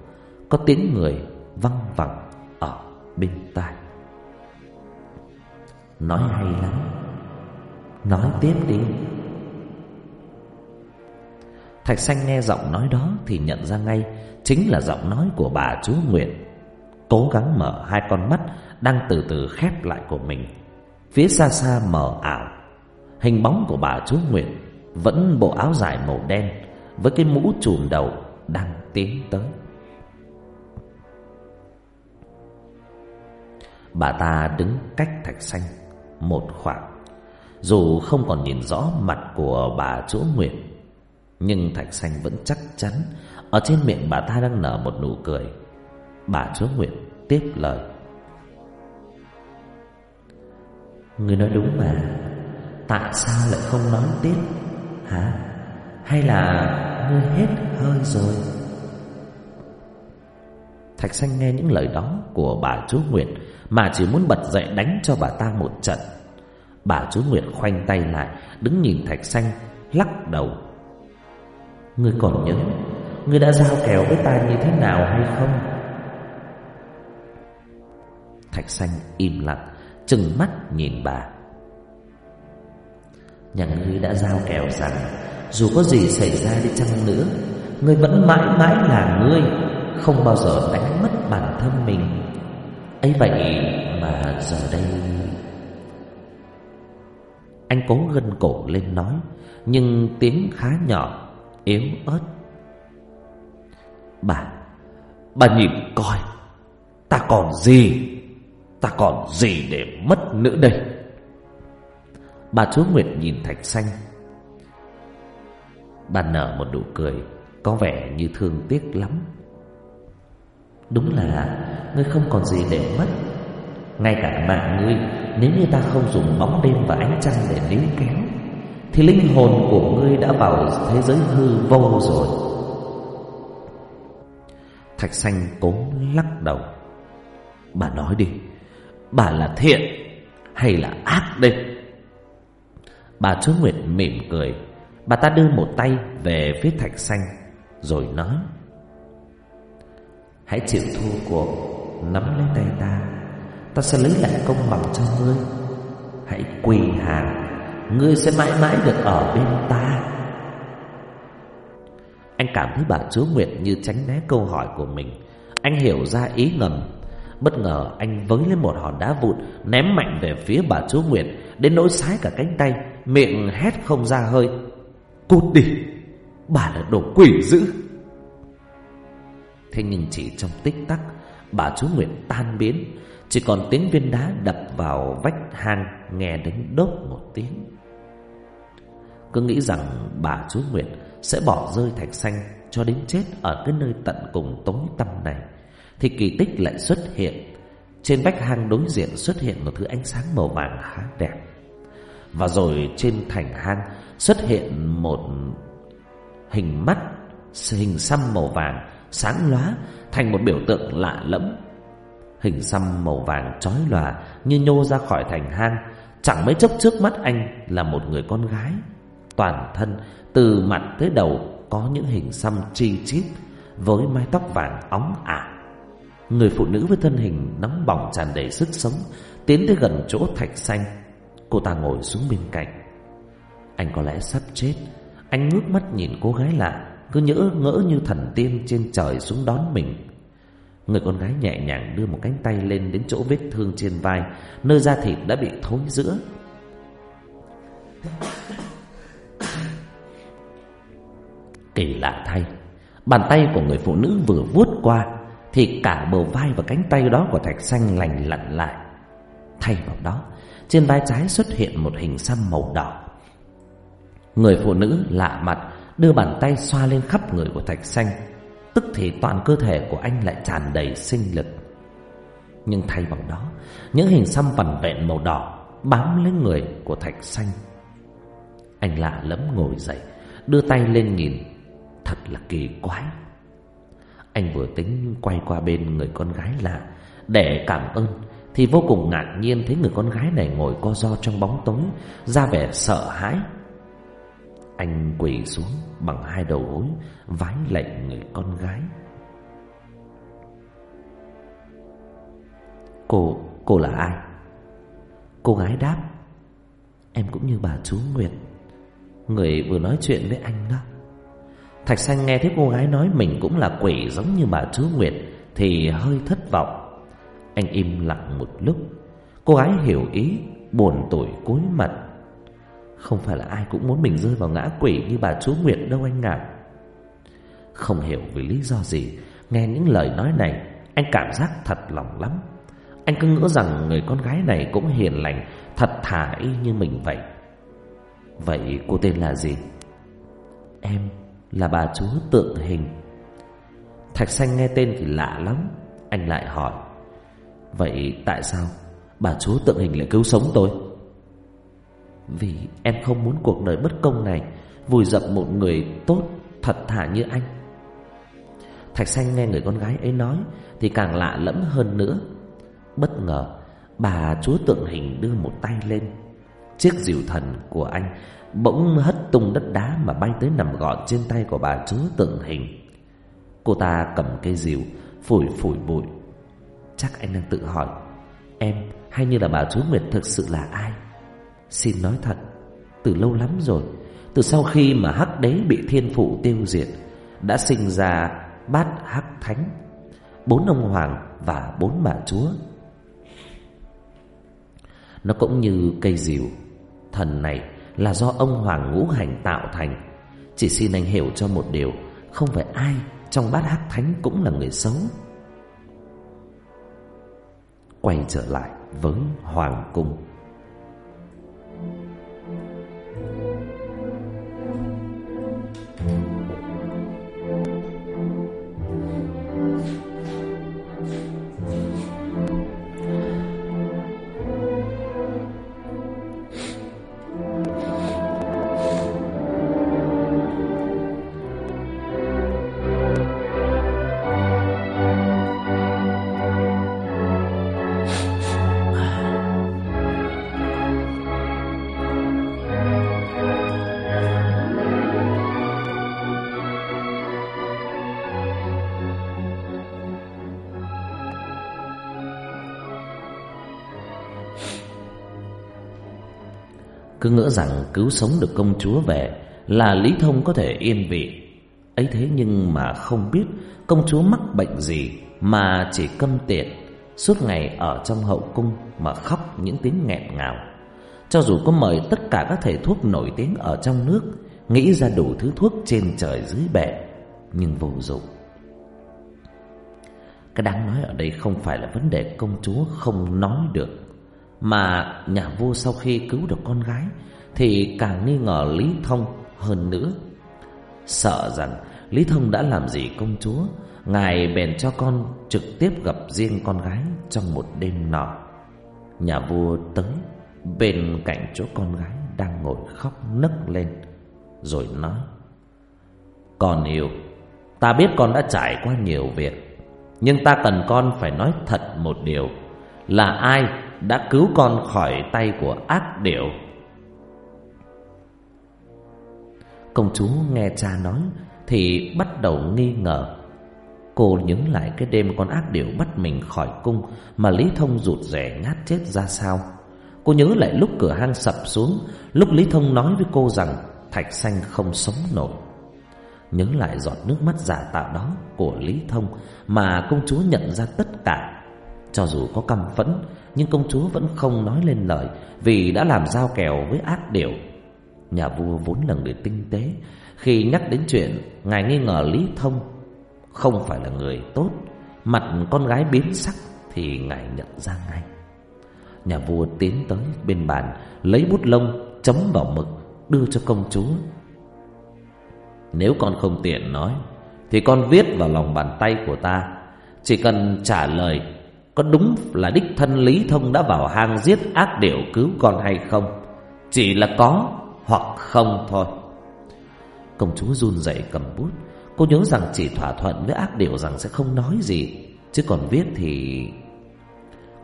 Có tiếng người văng vẳng ở bên tai. Nói hay lắm. Nói tiếp đi. Thạch xanh nghe giọng nói đó Thì nhận ra ngay, Chính là giọng nói của bà chú Nguyện Cố gắng mở hai con mắt Đang từ từ khép lại của mình. Phía xa xa mờ ảo, Hình bóng của bà chú Nguyện Vẫn bộ áo dài màu đen với cái mũ trùm đầu Đang tiến tới. Bà ta đứng cách thạch xanh Một khoảng, Dù không còn nhìn rõ mặt của bà chúa nguyệt, Nhưng thạch xanh vẫn chắc chắn Ở trên miệng bà ta đang nở một nụ cười. Bà chúa nguyệt tiếp lời. Người nói đúng mà, Tại sao lại không nói tiếp, Hả? Hay là ngươi hết hơi rồi? Thạch xanh nghe những lời đó Của bà chúa Nguyện Mà chỉ muốn bật dậy đánh cho bà ta một trận. Bà chúa Nguyện khoanh tay lại Đứng nhìn thạch xanh Lắc đầu. Ngươi còn nhớ Ngươi đã giao kèo với ta như thế nào hay không? Thạch xanh im lặng Trừng mắt nhìn bà. Nhà ngươi đã giao kèo rằng dù có gì xảy ra đi chăng nữa Ngươi vẫn mãi mãi là ngươi, Không bao giờ đánh mất bản thân mình. Ấy vậy mà giờ đây, Anh cố gân cổ lên nói, Nhưng tiếng khá nhỏ, Yếu ớt. Bà Bà nhìn coi, Ta còn gì, Ta còn gì để mất nữa đây? Bà chúa Nguyệt nhìn Thạch Xanh Bà nở một nụ cười, Có vẻ như thương tiếc lắm. Đúng là Ngươi không còn gì để mất. Ngay cả mạng ngươi, Nếu như ta không dùng bóng đêm và ánh trăng để níu kéo, Thì linh hồn của ngươi đã vào thế giới hư vô rồi. Thạch xanh cố lắc đầu. Bà nói đi, Bà là thiện hay là ác đây Bà chúa Nguyệt mỉm cười. Bà ta đưa một tay về phía thạch xanh, Rồi nói, Hãy chịu thua cuộc, Nắm lấy tay ta. Ta sẽ lấy lại công bằng cho ngươi. Hãy quỳ hàng, Ngươi sẽ mãi mãi được ở bên ta. Anh cảm thấy bà chúa Nguyệt như tránh né câu hỏi của mình. Anh hiểu ra ý ngầm. Bất ngờ anh với lên một hòn đá vụn, Ném mạnh về phía bà chúa Nguyệt, Đến nỗi sái cả cánh tay, Miệng hét không ra hơi. Cút đi Bà là đồ quỷ dữ Thế nhưng chỉ trong tích tắc, Bà chúa Nguyệt tan biến Chỉ còn tiếng viên đá đập vào vách hang Nghe đến đốt một tiếng Cứ nghĩ rằng bà chúa Nguyệt Sẽ bỏ rơi thạch xanh Cho đến chết ở cái nơi tận cùng tối tăm này, thì kỳ tích lại xuất hiện. Trên vách hang đối diện xuất hiện một thứ ánh sáng màu vàng khá đẹp. Và rồi trên thành hang xuất hiện một hình mắt, hình xăm màu vàng sáng lóa thành một biểu tượng lạ lẫm. Hình xăm màu vàng chói lòa như nhô ra khỏi thành hang, chẳng mấy chốc trước mắt anh là một người con gái. Toàn thân từ mặt tới đầu có những hình xăm chi chít với mái tóc vàng óng ả. Người phụ nữ với thân hình nóng bỏng tràn đầy sức sống Tiến tới gần chỗ thạch xanh Cô ta ngồi xuống bên cạnh anh có lẽ sắp chết Anh ngước mắt nhìn cô gái lạ cứ nhỡ ngỡ như thần tiên trên trời xuống đón mình. Người con gái nhẹ nhàng đưa một cánh tay lên đến chỗ vết thương trên vai, nơi da thịt đã bị thối giữa Kỳ lạ thay, bàn tay của người phụ nữ vừa vuốt qua thì cả bờ vai và cánh tay đó của Thạch Xanh lành lặn lại. Thay vào đó, trên vai trái xuất hiện một hình xăm màu đỏ. Người phụ nữ lạ mặt đưa bàn tay xoa lên khắp người của Thạch Xanh, tức thì toàn cơ thể của anh lại tràn đầy sinh lực. Nhưng thay vào đó, những hình xăm vằn vẹn màu đỏ bám lên người của Thạch Xanh. Anh lạ lẫm ngồi dậy, đưa tay lên nhìn, thật là kỳ quái. Anh vừa tính quay qua bên người con gái lạ để cảm ơn thì vô cùng ngạc nhiên thấy người con gái này ngồi co ro trong bóng tối, ra vẻ sợ hãi. Anh quỳ xuống bằng hai đầu gối, vái lạy người con gái. Cô, cô là ai? Cô gái đáp Em cũng như bà chú Nguyệt. Người vừa nói chuyện với anh đó. Thạch Xanh nghe thấy cô gái nói mình cũng là quỷ giống như bà chú Nguyệt Thì hơi thất vọng. Anh im lặng một lúc. Cô gái hiểu ý Buồn tuổi cúi mặt. Không phải là ai cũng muốn mình rơi vào ngã quỷ như bà chú Nguyệt đâu anh ạ. Không hiểu vì lý do gì, Nghe những lời nói này, Anh cảm giác thật lòng lắm. Anh cứ ngỡ rằng người con gái này cũng hiền lành, Thật thà y như mình vậy. Vậy cô tên là gì? Em là bà chúa tượng hình. Thạch xanh nghe tên thì lạ lắm, Anh lại hỏi. Vậy tại sao bà chúa tượng hình lại cứu sống tôi? Vì em không muốn cuộc đời bất công này Vùi dập một người tốt Thật thà như anh Thạch xanh nghe người con gái ấy nói Thì càng lạ lẫm hơn nữa Bất ngờ Bà chúa tượng hình đưa một tay lên Chiếc diều thần của anh bỗng hất tung đất đá mà bay tới nằm gọn trên tay của bà chúa tượng hình. Cô ta cầm cây diều phủi phủi bụi. Chắc anh đang tự hỏi, em hay như là bà chúa Nguyệt thực sự là ai? Xin nói thật, từ lâu lắm rồi, từ sau khi mà hắc đế bị thiên phụ tiêu diệt, đã sinh ra bát hắc thánh, bốn ông hoàng và bốn bà chúa. Nó cũng như cây diều thần này là do ông Hoàng Ngũ Hành tạo thành. Chỉ xin anh hiểu cho một điều, không phải ai trong bát hắc thánh cũng là người xấu. Quay trở lại với Hoàng Cung. Ngỡ rằng cứu sống được công chúa về Là Lý Thông có thể yên vị. Ấy thế nhưng mà không biết công chúa mắc bệnh gì Mà chỉ câm tiện, Suốt ngày ở trong hậu cung Mà khóc những tiếng nghẹn ngào. Cho dù có mời tất cả các thầy thuốc nổi tiếng ở trong nước Nghĩ ra đủ thứ thuốc trên trời dưới bể Nhưng vô dụng. Cái đáng nói ở đây không phải là vấn đề công chúa không nói được mà nhà vua sau khi cứu được con gái Thì càng nghi ngờ Lý Thông hơn nữa. Sợ rằng Lý Thông đã làm gì công chúa, Ngài bèn cho con trực tiếp gặp riêng con gái trong một đêm nọ. Nhà vua tới, bên cạnh chỗ con gái đang ngồi khóc nấc lên, Rồi nói, Con yêu, Ta biết con đã trải qua nhiều việc, Nhưng ta cần con phải nói thật một điều, Là ai đã cứu con khỏi tay của ác điểu. Công chúa nghe cha nói thì bắt đầu nghi ngờ. Cô nhớ lại cái đêm con ác điểu bắt mình khỏi cung mà Lý Thông rụt rẻ ngát chết ra sao. Cô nhớ lại lúc cửa hang sập xuống, lúc Lý Thông nói với cô rằng Thạch Xanh không sống nổi. Nhớ lại giọt nước mắt giả tạo đó của Lý Thông Mà công chúa nhận ra tất cả Cho dù có căm phẫn nhưng công chúa vẫn không nói lên lời, Vì đã làm giao kèo với ác điểu Nhà vua vốn là người tinh tế. Khi nhắc đến chuyện, Ngài nghi ngờ Lý Thông Không phải là người tốt, Mặt con gái biến sắc Thì ngài nhận ra ngay. Nhà vua tiến tới bên bàn, Lấy bút lông, chấm vào mực, Đưa cho công chúa. Nếu con không tiện nói, Thì con viết vào lòng bàn tay của ta. Chỉ cần trả lời có đúng là đích thân Lý Thông đã vào hang giết ác điểu cứu con hay không? Chỉ là có hoặc không thôi. Công chúa run rẩy cầm bút. Cô nhớ rằng chỉ thỏa thuận với ác điểu rằng sẽ không nói gì, Chứ còn viết thì...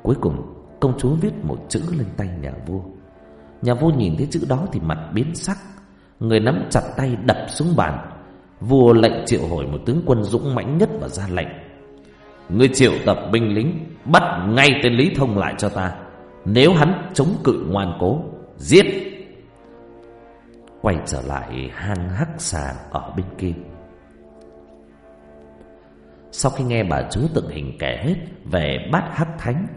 Cuối cùng, công chúa viết một chữ lên tay nhà vua. Nhà vua nhìn thấy chữ đó thì mặt biến sắc, Người nắm chặt tay đập xuống bàn. Vua lệnh triệu hồi một tướng quân dũng mãnh nhất và ra lệnh. Người triệu tập binh lính Bắt ngay tên Lý Thông lại cho ta. Nếu hắn chống cự ngoan cố, Giết. Quay trở lại hang hắc xà ở bên kia. Sau khi nghe bà chúa tượng hình kể hết Về bát hắc thánh,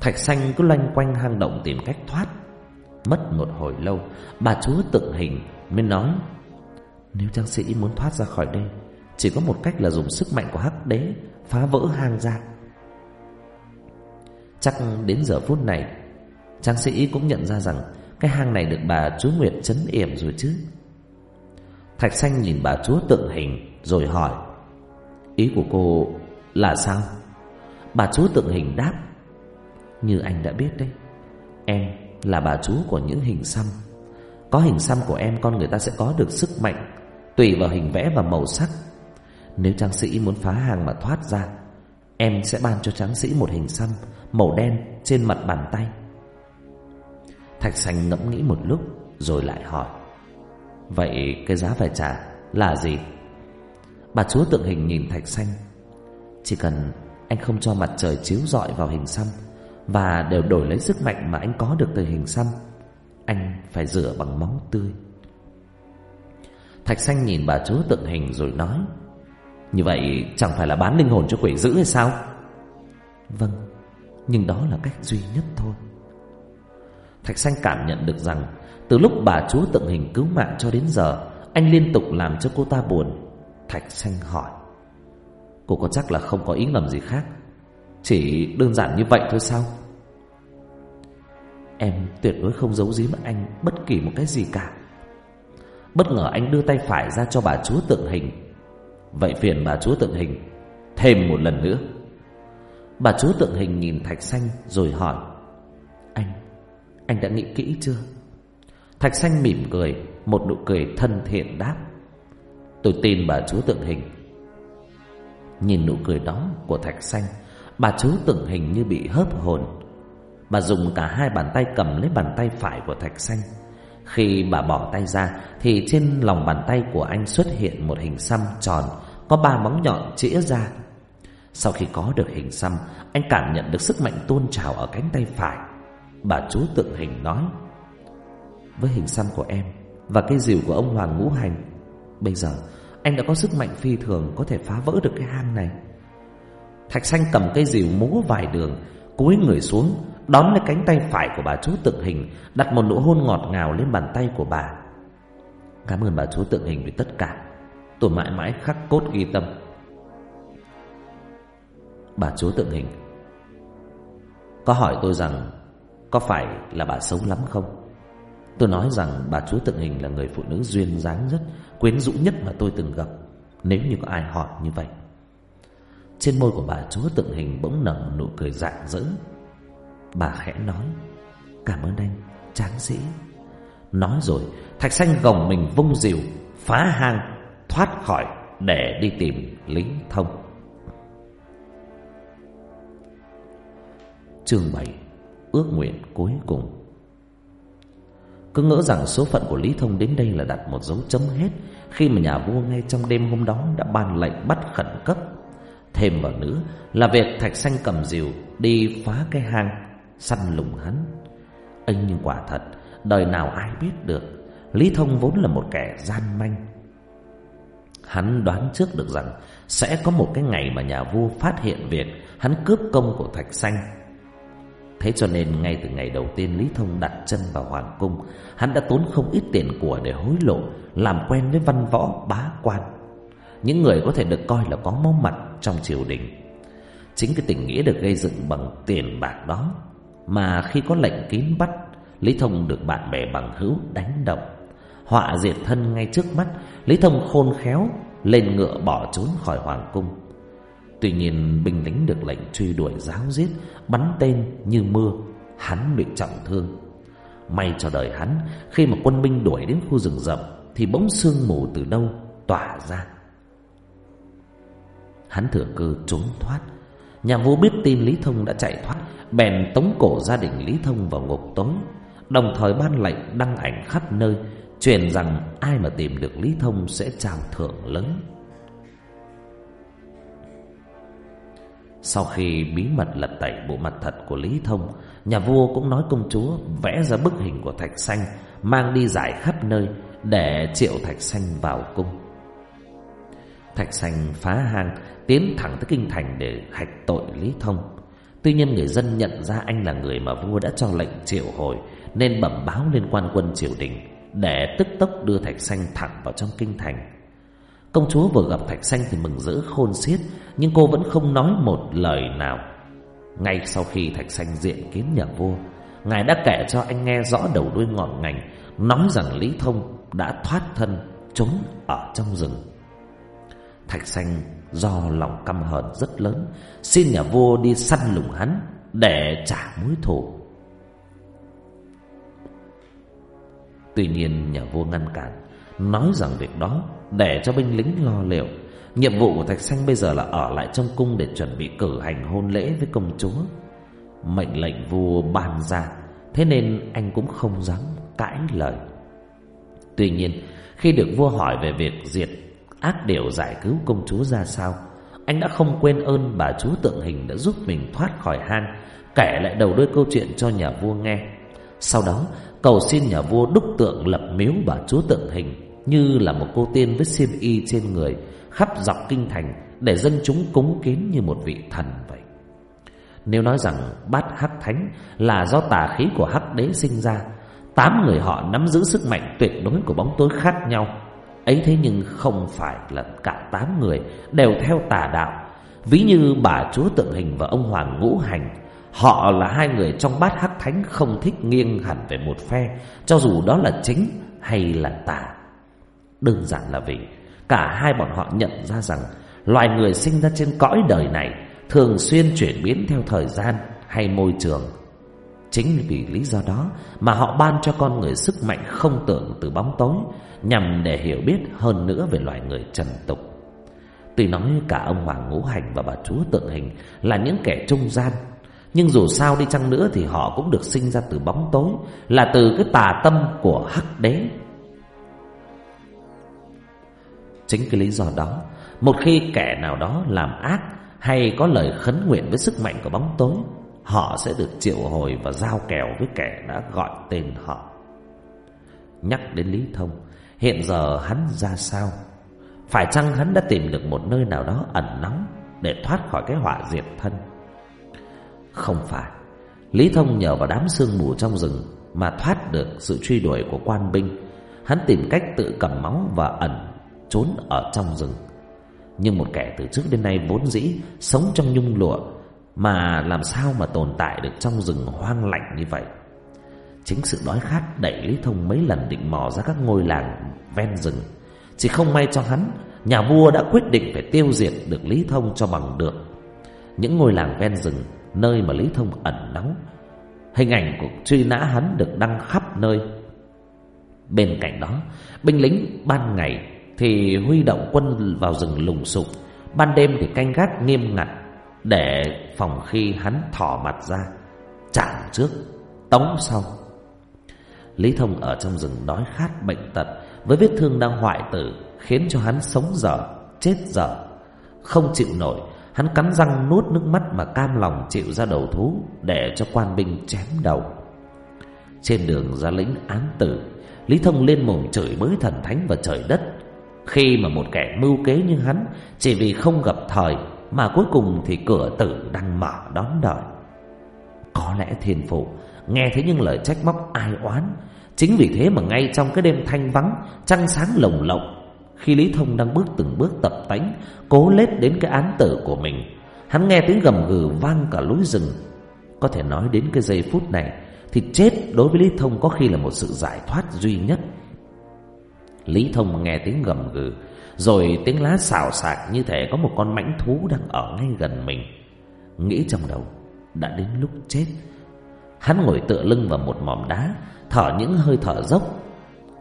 Thạch xanh cứ loanh quanh hang động tìm cách thoát. Mất một hồi lâu, Bà chúa tượng hình mới nói, Nếu trang sĩ muốn thoát ra khỏi đây, Chỉ có một cách là dùng sức mạnh của hắc đế Phá vỡ hang ra Chắc đến giờ phút này Trang sĩ cũng nhận ra rằng Cái hang này được bà chúa Nguyệt chấn yểm rồi chứ. Thạch xanh nhìn bà chúa tượng hình Rồi hỏi, Ý của cô là sao? Bà chúa tượng hình đáp, Như anh đã biết đấy, Em là bà chúa của những hình xăm. Có hình xăm của em con người ta sẽ có được sức mạnh Tùy vào hình vẽ và màu sắc. Nếu tráng sĩ muốn phá hàng mà thoát ra, Em sẽ ban cho tráng sĩ một hình xăm Màu đen trên mặt bàn tay Thạch xanh ngẫm nghĩ một lúc Rồi lại hỏi, Vậy cái giá phải trả là gì? Bà chúa tượng hình nhìn thạch xanh Chỉ cần anh không cho mặt trời chiếu rọi vào hình xăm và đều đổi lấy sức mạnh mà anh có được từ hình xăm, Anh phải rửa bằng máu tươi Thạch xanh nhìn bà chúa tượng hình rồi nói như vậy chẳng phải là bán linh hồn cho quỷ dữ hay sao? Vâng Nhưng đó là cách duy nhất thôi. Thạch xanh cảm nhận được rằng Từ lúc bà chúa tượng hình cứu mạng cho đến giờ Anh liên tục làm cho cô ta buồn. Thạch xanh hỏi Cô có chắc là không có ý ngầm gì khác? Chỉ đơn giản như vậy thôi sao? Em tuyệt đối không giấu giếm anh Bất kỳ một cái gì cả. Bất ngờ anh đưa tay phải ra cho bà chúa tượng hình Vậy phiền bà chúa tượng hình Thêm một lần nữa. Bà chúa tượng hình nhìn Thạch Xanh Rồi hỏi Anh, anh đã nghĩ kỹ chưa? Thạch Xanh mỉm cười Một nụ cười thân thiện đáp Tôi tin bà chúa tượng hình. Nhìn nụ cười đó của Thạch Xanh Bà chú tượng hình như bị hớp hồn. Bà dùng cả hai bàn tay cầm lấy bàn tay phải của Thạch Xanh. Khi bà bỏ tay ra Thì trên lòng bàn tay của anh xuất hiện một hình xăm tròn có ba móng nhọn chĩa ra. Sau khi có được hình xăm, Anh cảm nhận được sức mạnh tôn trào ở cánh tay phải. Bà chú tượng hình nói, Với hình xăm của em Và cây rìu của ông Hoàng Ngũ Hành, Bây giờ anh đã có sức mạnh phi thường Có thể phá vỡ được cái hang này. Thạch xanh cầm cây rìu múa vài đường, Cúi người xuống, Đón lấy cánh tay phải của bà chú tượng hình, Đặt một nụ hôn ngọt ngào lên bàn tay của bà. Cảm ơn bà chú tượng hình vì tất cả. Tôi mãi mãi khắc cốt ghi tâm. Bà chúa tượng hình. Có hỏi tôi rằng Có phải là bà xấu lắm không? Tôi nói rằng bà chúa tượng hình là người phụ nữ duyên dáng nhất Quyến rũ nhất mà tôi từng gặp Nếu như có ai hỏi như vậy. Trên môi của bà chúa tượng hình bỗng nở một nụ cười rạng rỡ. Bà khẽ nói Cảm ơn anh, tráng sĩ Nói rồi Thạch xanh gồng mình vung rìu Phá hang. Thoát khỏi để đi tìm lý thông Chương 7 Ước nguyện cuối cùng Cứ ngỡ rằng số phận của Lý Thông đến đây là đặt một dấu chấm hết Khi mà nhà vua ngay trong đêm hôm đó đã ban lệnh bắt khẩn cấp Thêm vào nữa là việc Thạch Xanh cầm diều đi phá cái hang săn lùng hắn. ấy nhưng quả thật, đời nào ai biết được, Lý Thông vốn là một kẻ gian manh. Hắn đoán trước được rằng sẽ có một cái ngày mà nhà vua phát hiện việc hắn cướp công của Thạch Xanh. Thế cho nên ngay từ ngày đầu tiên Lý Thông đặt chân vào Hoàng Cung, hắn đã tốn không ít tiền của để hối lộ, làm quen với văn võ bá quan. Những người có thể được coi là có máu mặt trong triều đình. Chính cái tình nghĩa được gây dựng bằng tiền bạc đó mà khi có lệnh kín bắt, Lý Thông được bạn bè bằng hữu đánh động. Họa diệt thân ngay trước mắt, Lý Thông khôn khéo lên ngựa bỏ trốn khỏi hoàng cung. Tuy nhiên binh lính được lệnh truy đuổi giáo giết, bắn tên như mưa, hắn bị trọng thương. May cho đời hắn, khi mà quân binh đuổi đến khu rừng rậm thì bỗng sương mù từ đâu tỏa ra. Hắn thừa cơ trốn thoát. Nhà vua biết tin Lý Thông đã chạy thoát, bèn tống cổ gia đình Lý Thông vào ngục tối, đồng thời ban lệnh đăng ảnh khắp nơi truyền rằng ai mà tìm được Lý Thông sẽ trao thưởng lớn. Sau khi bí mật lật tẩy bộ mặt thật của Lý Thông, nhà vua cũng nói công chúa vẽ ra bức hình của Thạch Xanh mang đi giải khắp nơi để triệu Thạch Xanh vào cung. Thạch Xanh phá hang tiến thẳng tới kinh thành để hạch tội Lý Thông. Tuy nhiên người dân nhận ra anh là người mà vua đã cho lệnh triệu hồi nên bẩm báo lên quan quân triều đình để tức tốc đưa Thạch Xanh thẳng vào trong kinh thành. Công chúa vừa gặp Thạch Xanh thì mừng rỡ khôn xiết, nhưng cô vẫn không nói một lời nào. Ngay sau khi Thạch Xanh diện kiến nhà vua, ngài đã kể cho anh nghe rõ đầu đuôi ngọn ngành, nói rằng Lý Thông đã thoát thân trốn ở trong rừng. Thạch Xanh do lòng căm hờn rất lớn, xin nhà vua đi săn lùng hắn để trả mối thù. Tuy nhiên nhà vua ngăn cản, Nói rằng việc đó Để cho binh lính lo liệu. Nhiệm vụ của Thạch Xanh bây giờ là ở lại trong cung Để chuẩn bị cử hành hôn lễ với công chúa. Mệnh lệnh vua ban ra, Thế nên anh cũng không dám cãi lời. Tuy nhiên, Khi được vua hỏi về việc diệt Ác điều giải cứu công chúa ra sao, Anh đã không quên ơn bà chúa tượng hình Đã giúp mình thoát khỏi hang, Kể lại đầu đuôi câu chuyện cho nhà vua nghe. Sau đó cầu xin nhà vua đúc tượng lập miếu bà chúa tượng hình như là một cô tiên với xiêm y trên người khắp dọc kinh thành để dân chúng cúng kiến như một vị thần vậy. Nếu nói rằng bát hắc thánh là do tà khí của hắc đế sinh ra, tám người họ nắm giữ sức mạnh tuyệt đối của bóng tối khác nhau. Ấy thế nhưng không phải là cả tám người đều theo tà đạo. Ví như bà chúa tượng hình và ông hoàng ngũ hành Họ là hai người trong bát hắc thánh không thích nghiêng hẳn về một phe, cho dù đó là chính hay là tà. Đơn giản là vì cả hai bọn họ nhận ra rằng loài người sinh ra trên cõi đời này thường xuyên chuyển biến theo thời gian hay môi trường. Chính vì lý do đó mà họ ban cho con người sức mạnh không tưởng từ bóng tối nhằm để hiểu biết hơn nữa về loài người trần tục. Tuy nói cả ông Hoàng Ngũ Hành và bà Chúa Tượng Hình là những kẻ trung gian nhưng dù sao đi chăng nữa thì họ cũng được sinh ra từ bóng tối, Là từ cái tà tâm của hắc đế. Chính cái lý do đó, Một khi kẻ nào đó làm ác Hay có lời khấn nguyện với sức mạnh của bóng tối, Họ sẽ được triệu hồi và giao kèo với kẻ đã gọi tên họ. Nhắc đến Lý Thông, Hiện giờ hắn ra sao? Phải chăng hắn đã tìm được một nơi nào đó ẩn nóng Để thoát khỏi cái họa diệt thân? Không phải. Lý Thông nhờ vào đám sương mù trong rừng Mà thoát được sự truy đuổi của quan binh. Hắn tìm cách tự cầm máu và ẩn Trốn ở trong rừng. Nhưng một kẻ từ trước đến nay vốn dĩ Sống trong nhung lụa Mà làm sao mà tồn tại được trong rừng hoang lạnh như vậy? Chính sự đói khát đẩy Lý Thông mấy lần định mò ra các ngôi làng ven rừng. Chỉ không may cho hắn, Nhà vua đã quyết định phải tiêu diệt được Lý Thông cho bằng được. Những ngôi làng ven rừng nơi mà Lý Thông ẩn náu. Hình ảnh của truy nã hắn được đăng khắp nơi. Bên cạnh đó, binh lính ban ngày thì huy động quân vào rừng lùng sục, ban đêm thì canh gác nghiêm ngặt để phòng khi hắn thỏ mặt ra, chạm trước, tống sau. Lý Thông ở trong rừng đói khát bệnh tật với vết thương đang hoại tử khiến cho hắn sống dở, chết dở, không chịu nổi Hắn cắn răng nuốt nước mắt mà cam lòng chịu ra đầu thú, Để cho quan binh chém đầu. Trên đường ra lĩnh án tử, Lý Thông lên mồm chửi bới thần thánh và trời đất. Khi mà một kẻ mưu kế như hắn, Chỉ vì không gặp thời, Mà cuối cùng thì cửa tử đang mở đón đợi. Có lẽ thiên phụ Nghe thấy những lời trách móc ai oán, Chính vì thế mà ngay trong cái đêm thanh vắng, Trăng sáng lồng lộng khi Lý Thông đang bước từng bước tập tánh, Cố lết đến cái án tử của mình, Hắn nghe tiếng gầm gừ vang cả núi rừng. Có thể nói đến cái giây phút này Thì chết đối với Lý Thông có khi là một sự giải thoát duy nhất. Lý Thông nghe tiếng gầm gừ, Rồi tiếng lá xào xạc như thể có một con mãnh thú đang ở ngay gần mình. Nghĩ trong đầu, Đã đến lúc chết. Hắn ngồi tựa lưng vào một mỏm đá, Thở những hơi thở dốc.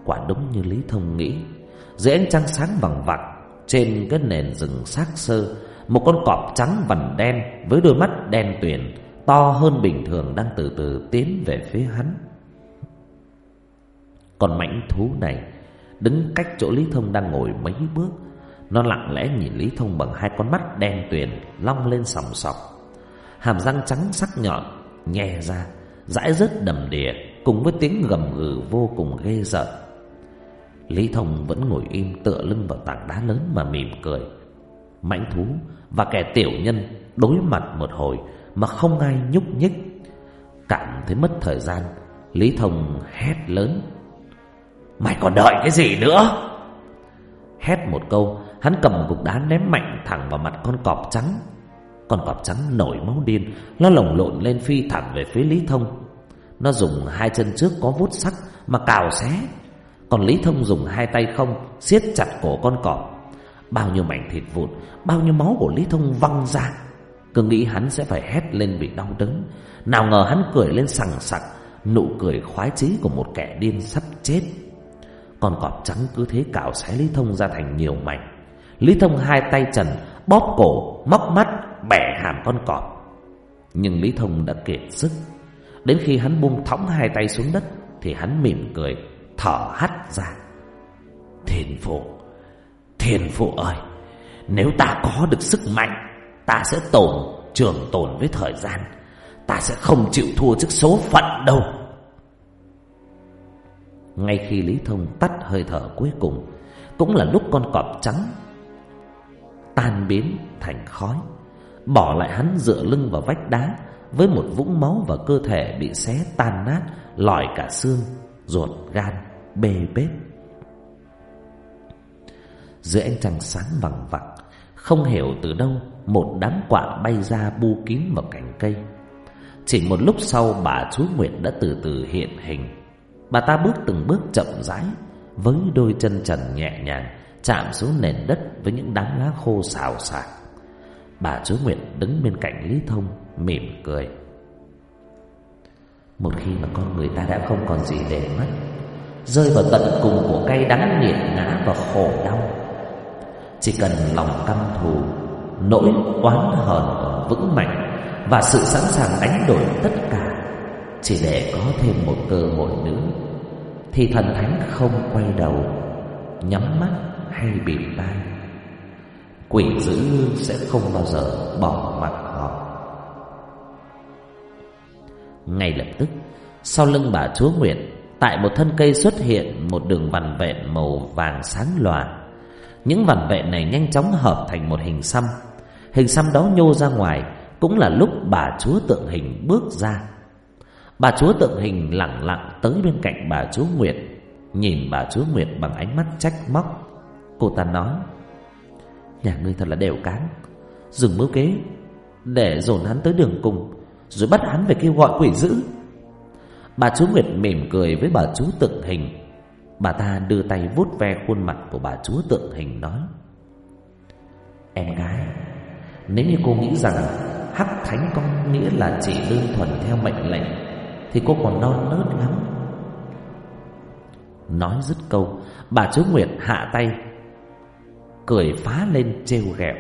Quả đúng như Lý Thông nghĩ dưới ánh trăng sáng bằng vặc Trên cái nền rừng xác sơ, Một con cọp trắng vằn đen Với đôi mắt đen tuyền, To hơn bình thường đang từ từ tiến về phía hắn. Con mãnh thú này Đứng cách chỗ Lý Thông đang ngồi mấy bước, Nó lặng lẽ nhìn Lý Thông bằng hai con mắt đen tuyền Long lên sòng sọc. Hàm răng trắng sắc nhọn Nhè ra Dãi rớt đầm đìa, Cùng với tiếng gầm gừ vô cùng ghê rợn. Lý Thông vẫn ngồi im tựa lưng vào tảng đá lớn mà mỉm cười. Mãnh thú và kẻ tiểu nhân đối mặt một hồi Mà không ai nhúc nhích. Cảm thấy mất thời gian, Lý Thông hét lớn. Mày còn đợi cái gì nữa? Hét một câu, Hắn cầm cục đá ném mạnh thẳng vào mặt con cọp trắng. Con cọp trắng nổi máu điên, Nó lồng lộn lên phi thẳng về phía Lý Thông. Nó dùng hai chân trước có vút sắt Mà cào xé. Còn Lý Thông dùng hai tay không siết chặt cổ con cọp. Bao nhiêu mảnh thịt vụn Bao nhiêu máu của Lý Thông văng ra. Cứ nghĩ hắn sẽ phải hét lên vì đau đớn. Nào ngờ hắn cười lên sằng sặc Nụ cười khoái chí của một kẻ điên sắp chết. Con cọp trắng cứ thế cạo xé Lý Thông ra thành nhiều mảnh. Lý Thông hai tay trần Bóp cổ, móc mắt, bẻ hàm con cọp. Nhưng Lý Thông đã kiệt sức. Đến khi hắn buông thõng hai tay xuống đất Thì hắn mỉm cười. Thở hắt ra. Thiên phụ Thiên phụ ơi Nếu ta có được sức mạnh Ta sẽ tồn trường tồn với thời gian. Ta sẽ không chịu thua trước số phận đâu. Ngay khi Lý Thông tắt hơi thở cuối cùng Cũng là lúc con cọp trắng Tan biến thành khói Bỏ lại hắn dựa lưng vào vách đá Với một vũng máu và cơ thể bị xé tan nát Lòi cả xương, ruột, gan, bê bết. Dưới ánh trăng sáng vằng vặc, Không hiểu từ đâu Một đám quạ bay ra bu kín vào cành cây. Chỉ một lúc sau bà chú Nguyệt đã từ từ hiện hình. Bà ta bước từng bước chậm rãi, Với đôi chân trần nhẹ nhàng, Chạm xuống nền đất với những đám lá khô xào xạc. Bà chúa Nguyệt đứng bên cạnh Lý Thông, Mỉm cười. Một khi mà con người ta đã không còn gì để mất Rơi vào tận cùng của cây đắng nghiệt ngã và khổ đau. Chỉ cần lòng căm thù, Nỗi oán hờn còn vững mạnh Và sự sẵn sàng đánh đổi tất cả, chỉ để có thêm một cơ hội nữa, Thì thần thánh không quay đầu, Nhắm mắt hay bị tai Quỷ dữ sẽ không bao giờ bỏ mặt họ. Ngay lập tức, Sau lưng bà chúa Nguyệt Tại một thân cây xuất hiện Một đường vằn vẹn màu vàng sáng loàn. Những vằn vẹn này nhanh chóng hợp thành một hình xăm. Hình xăm đó nhô ra ngoài, Cũng là lúc bà chúa tượng hình bước ra. Bà chúa tượng hình lặng lặng tới bên cạnh bà chúa Nguyệt, Nhìn bà chúa Nguyệt bằng ánh mắt trách móc. Cô ta nói, Nhà ngươi thật là đều cán. Dừng mưu kế Để dồn hắn tới đường cùng, Rồi bắt hắn về kêu gọi quỷ dữ. Bà chúa Nguyệt mỉm cười với bà chúa tượng hình. Bà ta đưa tay vuốt ve khuôn mặt của bà chúa tượng hình nói, Em gái, Nếu như cô nghĩ rằng Hắc thánh con nghĩa là chỉ đơn thuần theo mệnh lệnh, thì cô còn non nớt lắm. Nói dứt câu, Bà chú Nguyệt hạ tay, Cười phá lên trêu ghẹo.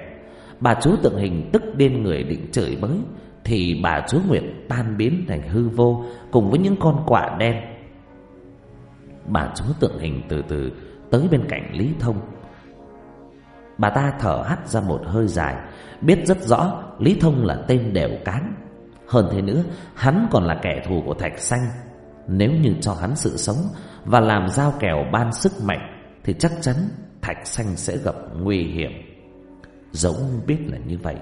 Bà chú tượng hình tức điên người định chửi bới thì bà chúa Nguyệt tan biến thành hư vô Cùng với những con quạ đen. Bà chúa tượng hình từ từ Tới bên cạnh Lý Thông. Bà ta thở hắt ra một hơi dài Biết rất rõ Lý Thông là tên đều cán. Hơn thế nữa, hắn còn là kẻ thù của Thạch Xanh. Nếu như cho hắn sự sống và làm giao kèo ban sức mạnh, thì chắc chắn Thạch Xanh sẽ gặp nguy hiểm. Dẫu biết là như vậy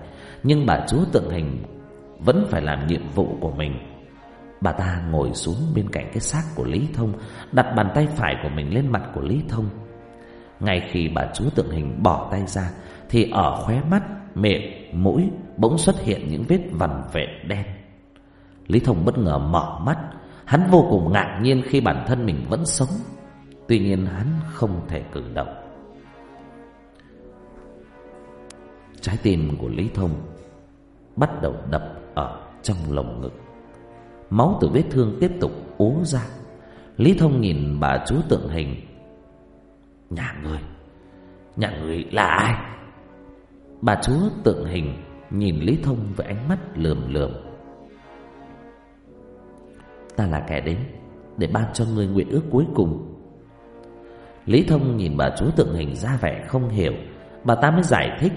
Nhưng bà chúa tượng hình vẫn phải làm nhiệm vụ của mình. Bà ta ngồi xuống bên cạnh cái xác của Lý Thông Đặt bàn tay phải của mình lên mặt của Lý Thông. Ngay khi bà chúa tượng hình bỏ tay ra Thì ở khóe mắt, miệng, mũi Bỗng xuất hiện những vết vằn vẹn đen. Lý Thông bất ngờ mở mắt. Hắn vô cùng ngạc nhiên khi bản thân mình vẫn sống. Tuy nhiên hắn không thể cử động. Trái tim của Lý Thông Bắt đầu đập ở trong lồng ngực. Máu từ vết thương tiếp tục ố ra. Lý Thông nhìn bà chú tượng hình. Nhà người Nhà người là ai? Bà chú tượng hình Nhìn Lý Thông với ánh mắt lườm lườm. Ta là kẻ đến Để ban cho ngươi nguyện ước cuối cùng. Lý Thông nhìn bà chú tượng hình ra vẻ không hiểu. Bà ta mới giải thích.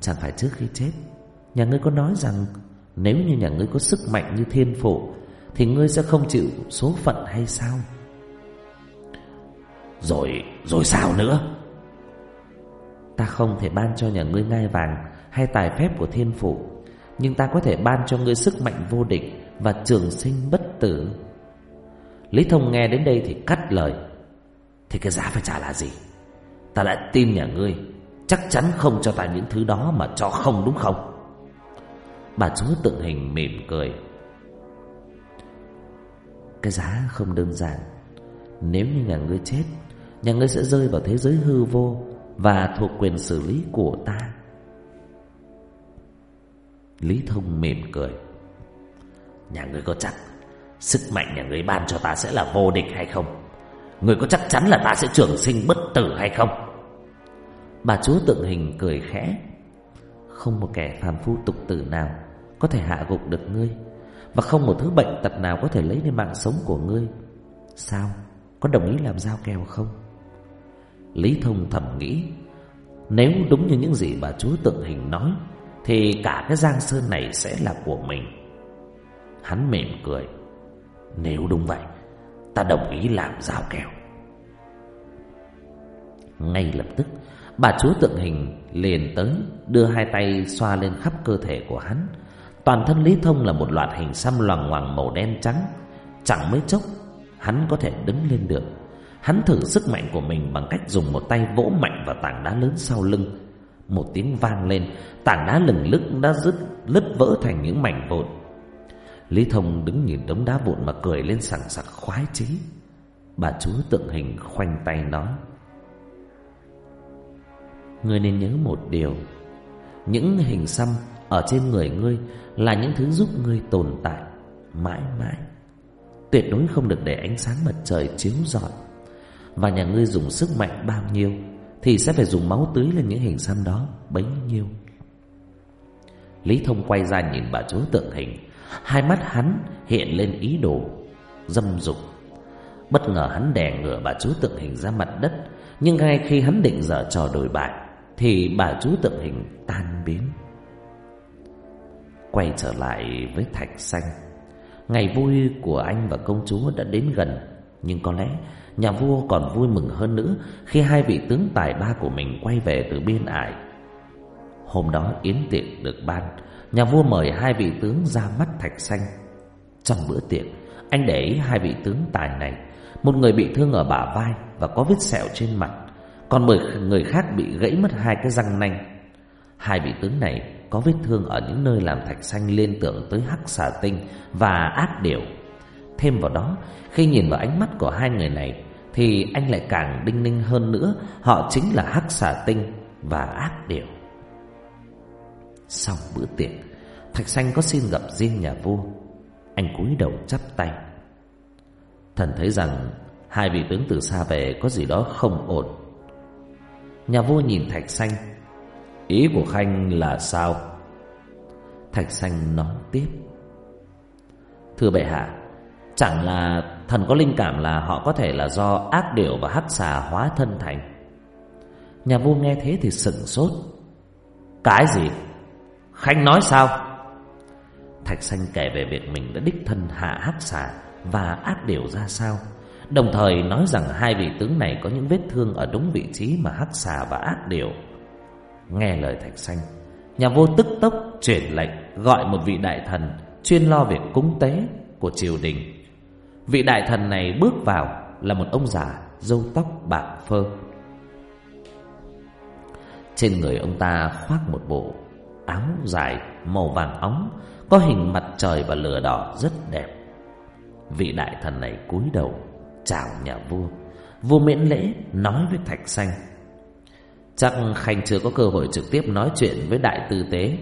Chẳng phải trước khi chết Nhà ngươi có nói rằng, Nếu như nhà ngươi có sức mạnh như thiên phụ, Thì ngươi sẽ không chịu số phận hay sao? Rồi Rồi sao nữa? Ta không thể ban cho nhà ngươi ngai vàng Hay tài phép của thiên phụ, Nhưng ta có thể ban cho ngươi sức mạnh vô địch Và trường sinh bất tử. Lý Thông nghe đến đây thì cắt lời. Thì cái giá phải trả là gì? Ta đã tin nhà ngươi, Chắc chắn không cho ta những thứ đó mà cho không đúng không? Bà chúa tượng hình mỉm cười. Cái giá không đơn giản. Nếu như nhà ngươi chết, Nhà ngươi sẽ rơi vào thế giới hư vô Và thuộc quyền xử lý của ta. Lý Thông mỉm cười. Nhà ngươi có chắc Sức mạnh nhà ngươi ban cho ta sẽ là vô địch hay không? Ngươi có chắc chắn là ta sẽ trường sinh bất tử hay không? Bà chúa tượng hình cười khẽ. Không một kẻ phàm phu tục tử nào có thể hạ gục được ngươi, Và không một thứ bệnh tật nào có thể lấy đi mạng sống của ngươi. Sao? Có đồng ý làm giao kèo không? Lý Thông thầm nghĩ, Nếu đúng như những gì bà chúa tượng hình nói, Thì cả cái giang sơn này sẽ là của mình. Hắn mỉm cười, Nếu đúng vậy, Ta đồng ý làm giao kèo Ngay lập tức, Bà chúa tượng hình liền tới, Đưa hai tay xoa lên khắp cơ thể của hắn Toàn thân Lý Thông là một loạt hình xăm loằng ngoằng màu đen trắng. Chẳng mấy chốc, Hắn có thể đứng lên được. Hắn thử sức mạnh của mình bằng cách dùng một tay vỗ mạnh vào tảng đá lớn sau lưng. Một tiếng vang lên, Tảng đá lừng lức đã rứt lứt vỡ thành những mảnh vụn. Lý Thông đứng nhìn đống đá vụn mà cười lên sảng sặc khoái chí. Bà chúa tượng hình khoanh tay nói, Ngươi nên nhớ một điều. Những hình xăm ở trên người ngươi là những thứ giúp ngươi tồn tại Mãi mãi. Tuyệt đối không được để ánh sáng mặt trời chiếu rọi. Và nhà ngươi dùng sức mạnh bao nhiêu Thì sẽ phải dùng máu tưới lên những hình xăm đó Bấy nhiêu. Lý Thông quay ra nhìn bà chúa tượng hình. Hai mắt hắn hiện lên ý đồ, Dâm dục. Bất ngờ hắn đè ngửa bà chúa tượng hình ra mặt đất, Nhưng ngay khi hắn định dở trò đổi bại thì bà chúa tượng hình tan biến. Quay trở lại với thạch xanh. Ngày vui của anh và công chúa đã đến gần, Nhưng có lẽ nhà vua còn vui mừng hơn nữa Khi hai vị tướng tài ba của mình quay về từ biên ải. Hôm đó yến tiệc được ban, Nhà vua mời hai vị tướng ra mắt thạch xanh. Trong bữa tiệc, Anh để ý hai vị tướng tài này. Một người bị thương ở bả vai Và có vết sẹo trên mặt, còn mười người khác bị gãy mất hai cái răng nanh. Hai vị tướng này có vết thương ở những nơi làm thạch xanh liên tưởng tới hắc xà tinh và ác điểu. Thêm vào đó, khi nhìn vào ánh mắt của hai người này Thì anh lại càng đinh ninh hơn nữa Họ chính là hắc xà tinh và ác điểu. Sau bữa tiệc Thạch xanh có xin gặp riêng nhà vua. Anh cúi đầu chắp tay. Thần thấy rằng Hai vị tướng từ xa về có gì đó không ổn. Nhà vua nhìn Thạch Xanh Ý của Khanh là sao? Thạch Xanh nói tiếp. Thưa bệ hạ, Chẳng là thần có linh cảm là họ có thể là do ác điểu và hắc xà hóa thân thành. Nhà vua nghe thế thì sửng sốt. Cái gì? Khanh nói sao? Thạch Xanh kể về việc mình đã đích thân hạ hắc xà và ác điểu ra sao. Đồng thời nói rằng hai vị tướng này có những vết thương ở đúng vị trí mà hắc xà và ác điểu. Nghe lời Thạch Xanh, nhà vua tức tốc chuyển lệnh gọi một vị đại thần chuyên lo việc cúng tế của triều đình. Vị đại thần này bước vào là một ông già râu tóc bạc phơ. Trên người ông ta khoác một bộ áo dài màu vàng óng có hình mặt trời và lửa đỏ rất đẹp. Vị đại thần này cúi đầu chào nhà vua. Vua miễn lễ nói với Thạch Xanh. Chắc Khanh chưa có cơ hội trực tiếp nói chuyện với đại tư tế.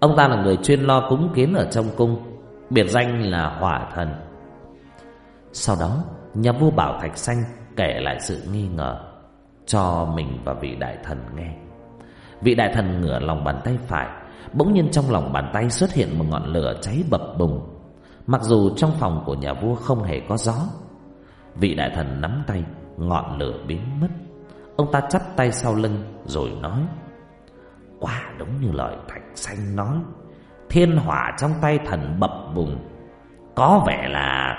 Ông ta là người chuyên lo cúng kiến ở trong cung, biệt danh là Hỏa Thần. Sau đó, nhà vua bảo Thạch Xanh kể lại sự nghi ngờ cho mình và vị đại thần nghe. Vị đại thần ngửa lòng bàn tay phải, bỗng nhiên trong lòng bàn tay xuất hiện một ngọn lửa cháy bập bùng. Mặc dù trong phòng của nhà vua không hề có gió, vị đại thần nắm tay, ngọn lửa biến mất. Ông ta chắp tay sau lưng rồi nói: "Quả đúng như lời Thạch Xanh nói, thiên hỏa trong tay thần bập bùng, có vẻ là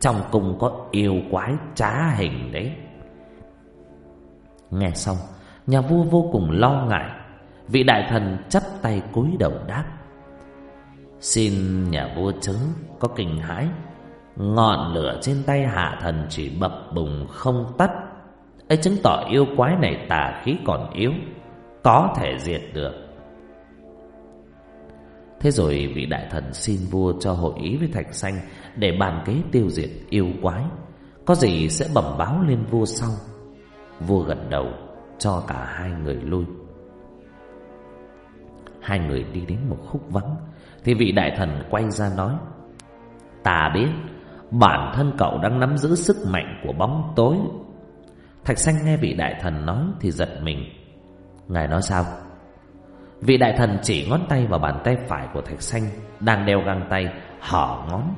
trong cung có yêu quái trá hình đấy." Nghe xong, nhà vua vô cùng lo ngại. Vị đại thần chắp tay cúi đầu đáp Xin nhà vua chớ có kinh hãi. Ngọn lửa trên tay hạ thần chỉ bập bùng không tắt ấy chứng tỏ yêu quái này tà khí còn yếu, Có thể diệt được. Thế rồi vị đại thần xin vua cho hội ý với Thạch Xanh Để bàn kế tiêu diệt yêu quái. Có gì sẽ bẩm báo lên vua sau? Vua gật đầu, cho cả hai người lui. Hai người đi đến một khúc vắng, Thì vị đại thần quay ra nói Ta biết Bản thân cậu đang nắm giữ sức mạnh của bóng tối Thạch xanh nghe vị đại thần nói Thì giật mình. Ngài nói sao? Vị đại thần chỉ ngón tay vào bàn tay phải của thạch xanh, Đang đeo găng tay, Hở ngón.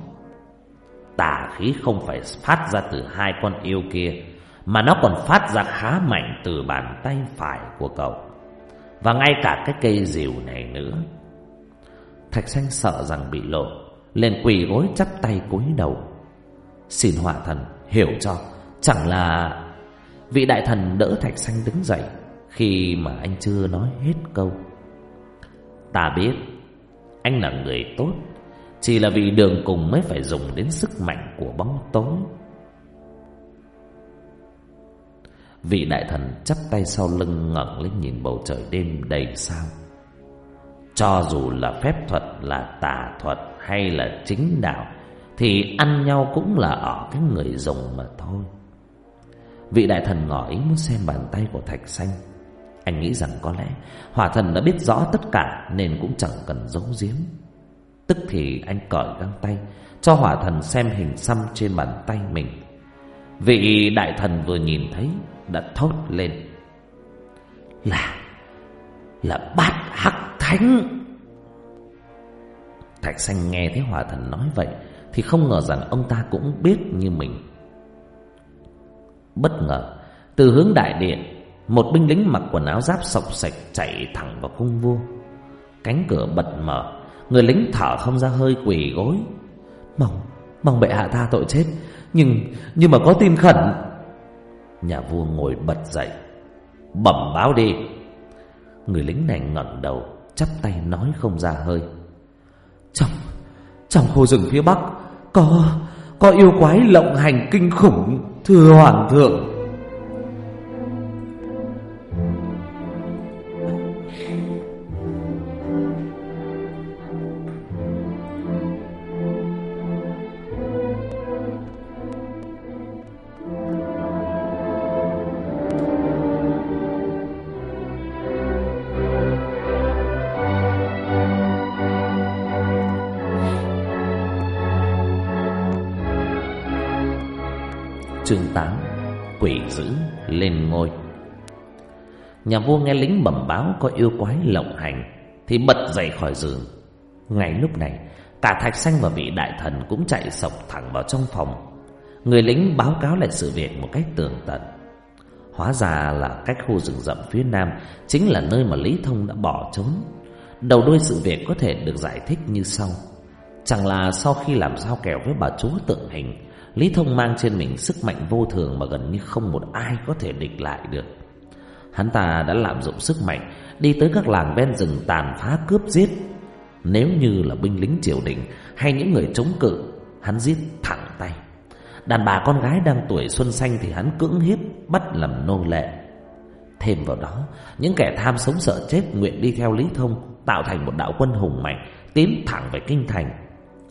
Tà khí không phải phát ra từ hai con yêu kia, Mà nó còn phát ra khá mạnh từ bàn tay phải của cậu. Và ngay cả cái cây rìu này nữa. Thạch xanh sợ rằng bị lộ, liền quỳ gối chắp tay cúi đầu. Xin hỏa thần, hiểu cho, Chẳng là Vị đại thần đỡ thạch xanh đứng dậy, Khi mà anh chưa nói hết câu. Ta biết, Anh là người tốt, Chỉ là vì đường cùng mới phải dùng đến sức mạnh của bóng tối. Vị đại thần chắp tay sau lưng ngẩng lên nhìn bầu trời đêm đầy sao. Cho dù là phép thuật là tà thuật hay là chính đạo, Thì ăn nhau cũng là ở cái người dùng mà thôi. Vị đại thần ngỏ ý muốn xem bàn tay của thạch xanh. Anh nghĩ rằng có lẽ Hỏa thần đã biết rõ tất cả Nên cũng chẳng cần giấu giếm. Tức thì anh cởi găng tay Cho hỏa thần xem hình xăm trên bàn tay mình. Vị đại thần vừa nhìn thấy đã thốt lên. Là là bát hắc thánh. Thạch xanh nghe thấy hỏa thần nói vậy thì không ngờ rằng ông ta cũng biết như mình bất ngờ, từ hướng đại điện, một binh lính mặc quần áo giáp sọc sạch chạy thẳng vào cung vua. Cánh cửa bật mở, người lính thở không ra hơi quỳ gối. Mong mong bệ hạ tha tội chết, nhưng nhưng mà có tin khẩn. Nhà vua ngồi bật dậy, Bẩm báo đi. Người lính này ngẩng đầu, Chắp tay nói không ra hơi. Trong Trong khu rừng phía bắc, Có có yêu quái lộng hành kinh khủng Thưa hoàng thượng. Nhà vua nghe lính bẩm báo có yêu quái lộng hành, Thì bật dậy khỏi giường. Ngay lúc này Cả Thạch Xanh và vị đại thần cũng chạy sọc thẳng vào trong phòng. Người lính báo cáo lại sự việc một cách tường tận. Hóa ra là cách khu rừng rậm phía nam Chính là nơi mà Lý Thông đã bỏ trốn. Đầu đuôi sự việc có thể được giải thích như sau. Chẳng là sau khi làm giao kèo với bà chúa tượng hình, Lý Thông mang trên mình sức mạnh vô thường mà gần như không một ai có thể địch lại được. Hắn ta đã lạm dụng sức mạnh, đi tới các làng ven rừng tàn phá cướp giết. Nếu như là binh lính triều đình hay những người chống cự, hắn giết thẳng tay. Đàn bà con gái đang tuổi xuân xanh thì hắn cưỡng hiếp, bắt làm nô lệ. Thêm vào đó, những kẻ tham sống sợ chết nguyện đi theo Lý Thông, tạo thành một đạo quân hùng mạnh, tiến thẳng về kinh thành.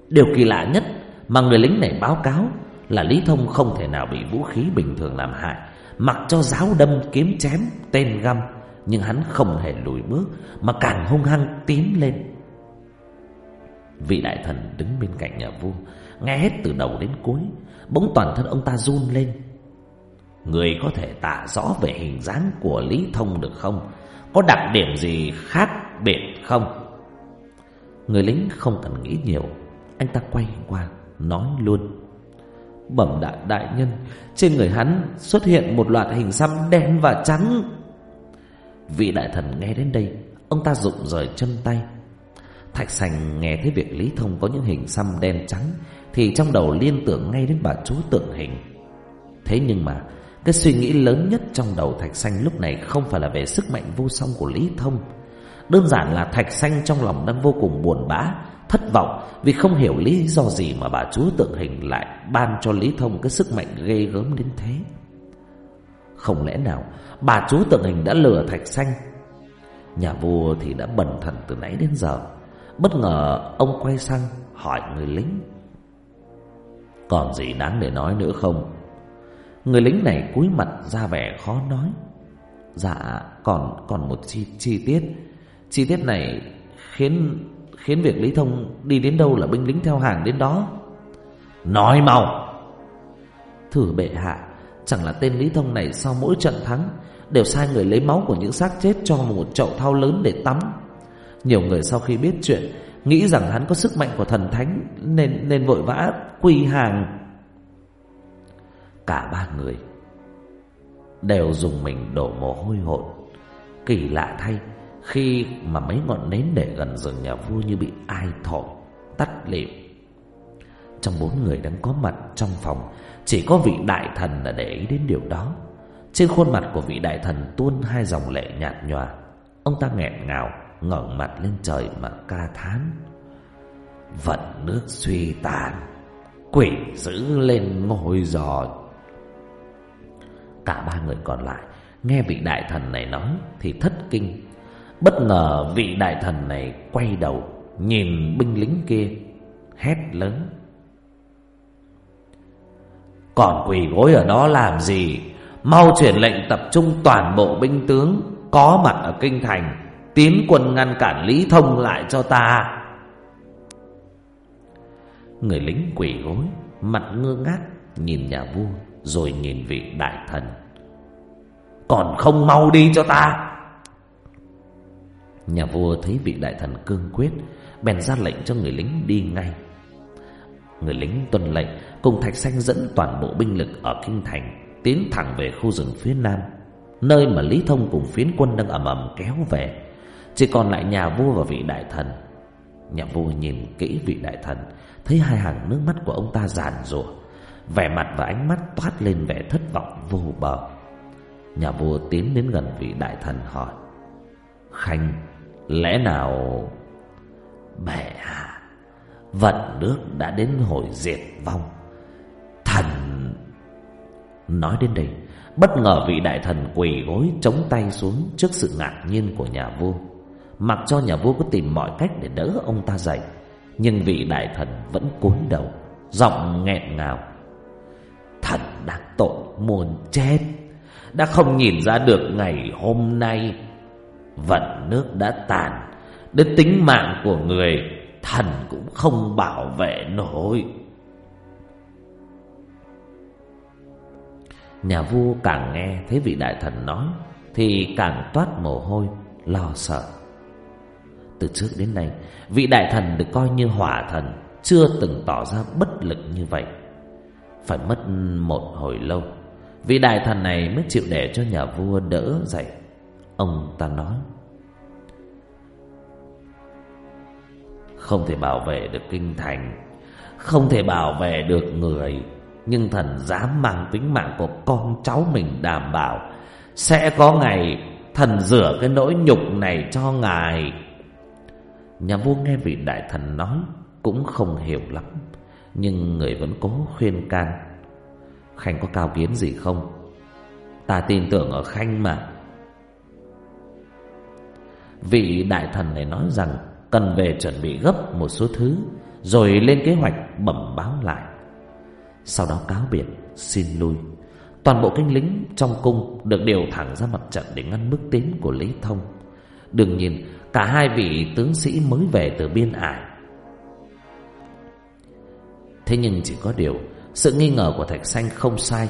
Điều kỳ lạ nhất mà người lính này báo cáo là Lý Thông không thể nào bị vũ khí bình thường làm hại, mặc cho giáo đâm kiếm chém tên găm, nhưng hắn không hề lùi bước mà càng hung hăng tiến lên. Vị đại thần đứng bên cạnh nhà vua, nghe hết từ đầu đến cuối, bỗng toàn thân ông ta run lên. Người có thể tả rõ về hình dáng của Lý Thông được không? Có đặc điểm gì khác biệt không? Người lính không cần nghĩ nhiều, anh ta quay qua nói luôn. Bẩm đại đại nhân, trên người hắn xuất hiện một loạt hình xăm đen và trắng. Vị đại thần nghe đến đây, ông ta rụng rời chân tay. Thạch Sành nghe thấy việc Lý Thông có những hình xăm đen trắng thì trong đầu liên tưởng ngay đến bà chú tượng hình. Thế nhưng mà cái suy nghĩ lớn nhất trong đầu Thạch Xanh lúc này không phải là về sức mạnh vô song của Lý Thông. Đơn giản là Thạch Xanh trong lòng đang vô cùng buồn bã thất vọng vì không hiểu lý do gì mà bà chúa tượng hình lại ban cho Lý Thông cái sức mạnh ghê gớm đến thế. Không lẽ nào bà chúa tượng hình đã lừa Thạch Xanh? Nhà vua thì đã bần thần từ nãy đến giờ. Bất ngờ ông quay sang hỏi người lính. Còn gì đáng để nói nữa không? Người lính này cúi mặt ra vẻ khó nói. Dạ, còn còn một chi, chi tiết. Chi tiết này khiến Khiến việc Lý Thông đi đến đâu là binh lính theo hàng đến đó. Nói mau! Thử bệ hạ, Chẳng là tên Lý Thông này sau mỗi trận thắng, Đều sai người lấy máu của những xác chết Cho một chậu thau lớn để tắm. Nhiều người sau khi biết chuyện, Nghĩ rằng hắn có sức mạnh của thần thánh, Nên nên vội vã quy hàng. Cả ba người Đều dùng mình đổ mồ hôi hột, Kỳ lạ thay khi mà mấy ngọn nến để gần giường nhà vua như bị ai thổi Tắt lịm. Trong bốn người đang có mặt trong phòng, Chỉ có vị đại thần là để ý đến điều đó. Trên khuôn mặt của vị đại thần tuôn hai dòng lệ nhạt nhòa. Ông ta nghẹn ngào, ngẩng mặt lên trời mà ca thán. Vận nước suy tàn, Quỷ giữ lên ngôi giò. Cả ba người còn lại Nghe vị đại thần này nói Thì thất kinh. Bất ngờ vị đại thần này quay đầu, Nhìn binh lính kia, Hét lớn. Còn quỳ gối ở đó làm gì? Mau chuyển lệnh tập trung toàn bộ binh tướng, Có mặt ở kinh thành, Tiến quân ngăn cản Lý Thông lại cho ta. Người lính quỳ gối, Mặt ngơ ngác, Nhìn nhà vua, Rồi nhìn vị đại thần. Còn không mau đi cho ta. Nhà vua thấy vị đại thần cương quyết, Bèn ra lệnh cho người lính đi ngay. Người lính tuân lệnh, Cùng Thạch Xanh dẫn toàn bộ binh lực ở Kinh Thành, Tiến thẳng về khu rừng phía nam, Nơi mà Lý Thông cùng phiến quân đang ầm ầm kéo về. Chỉ còn lại nhà vua và vị đại thần. Nhà vua nhìn kỹ vị đại thần, Thấy hai hàng nước mắt của ông ta giàn rủa, Vẻ mặt và ánh mắt toát lên vẻ thất vọng vô bờ. Nhà vua tiến đến gần vị đại thần hỏi, Khanh Lẽ nào Mẹ à Vận nước đã đến hồi diệt vong. Thần Nói đến đây, Bất ngờ vị đại thần quỳ gối chống tay xuống Trước sự ngạc nhiên của nhà vua. Mặc cho nhà vua có tìm mọi cách để đỡ ông ta dậy, Nhưng vị đại thần vẫn cúi đầu, Giọng nghẹn ngào. Thần đã tội muôn chết, Đã không nhìn ra được ngày hôm nay vận nước đã tàn. Đến tính mạng của người, thần cũng không bảo vệ nổi. Nhà vua càng nghe thấy vị đại thần nói, thì càng toát mồ hôi, lo sợ. Từ trước đến nay, vị đại thần được coi như hỏa thần, chưa từng tỏ ra bất lực như vậy. Phải mất một hồi lâu, vị đại thần này mới chịu để cho nhà vua đỡ dậy. Ông ta nói Không thể bảo vệ được kinh thành, Không thể bảo vệ được người, Nhưng thần dám mang tính mạng của con cháu mình đảm bảo, Sẽ có ngày thần rửa cái nỗi nhục này cho ngài. Nhà vua nghe vị đại thần nói Cũng không hiểu lắm, Nhưng người vẫn cố khuyên can. Khanh có cao kiến gì không? Ta tin tưởng ở Khanh mà. Vị đại thần này nói rằng Cần về chuẩn bị gấp một số thứ, Rồi lên kế hoạch bẩm báo lại. Sau đó cáo biệt, Xin lui. Toàn bộ kinh lính trong cung Được điều thẳng ra mặt trận để ngăn bước tiến của Lý Thông. Đương nhiên, Cả hai vị tướng sĩ mới về từ biên ải. Thế nhưng chỉ có điều, Sự nghi ngờ của Thạch Xanh không sai.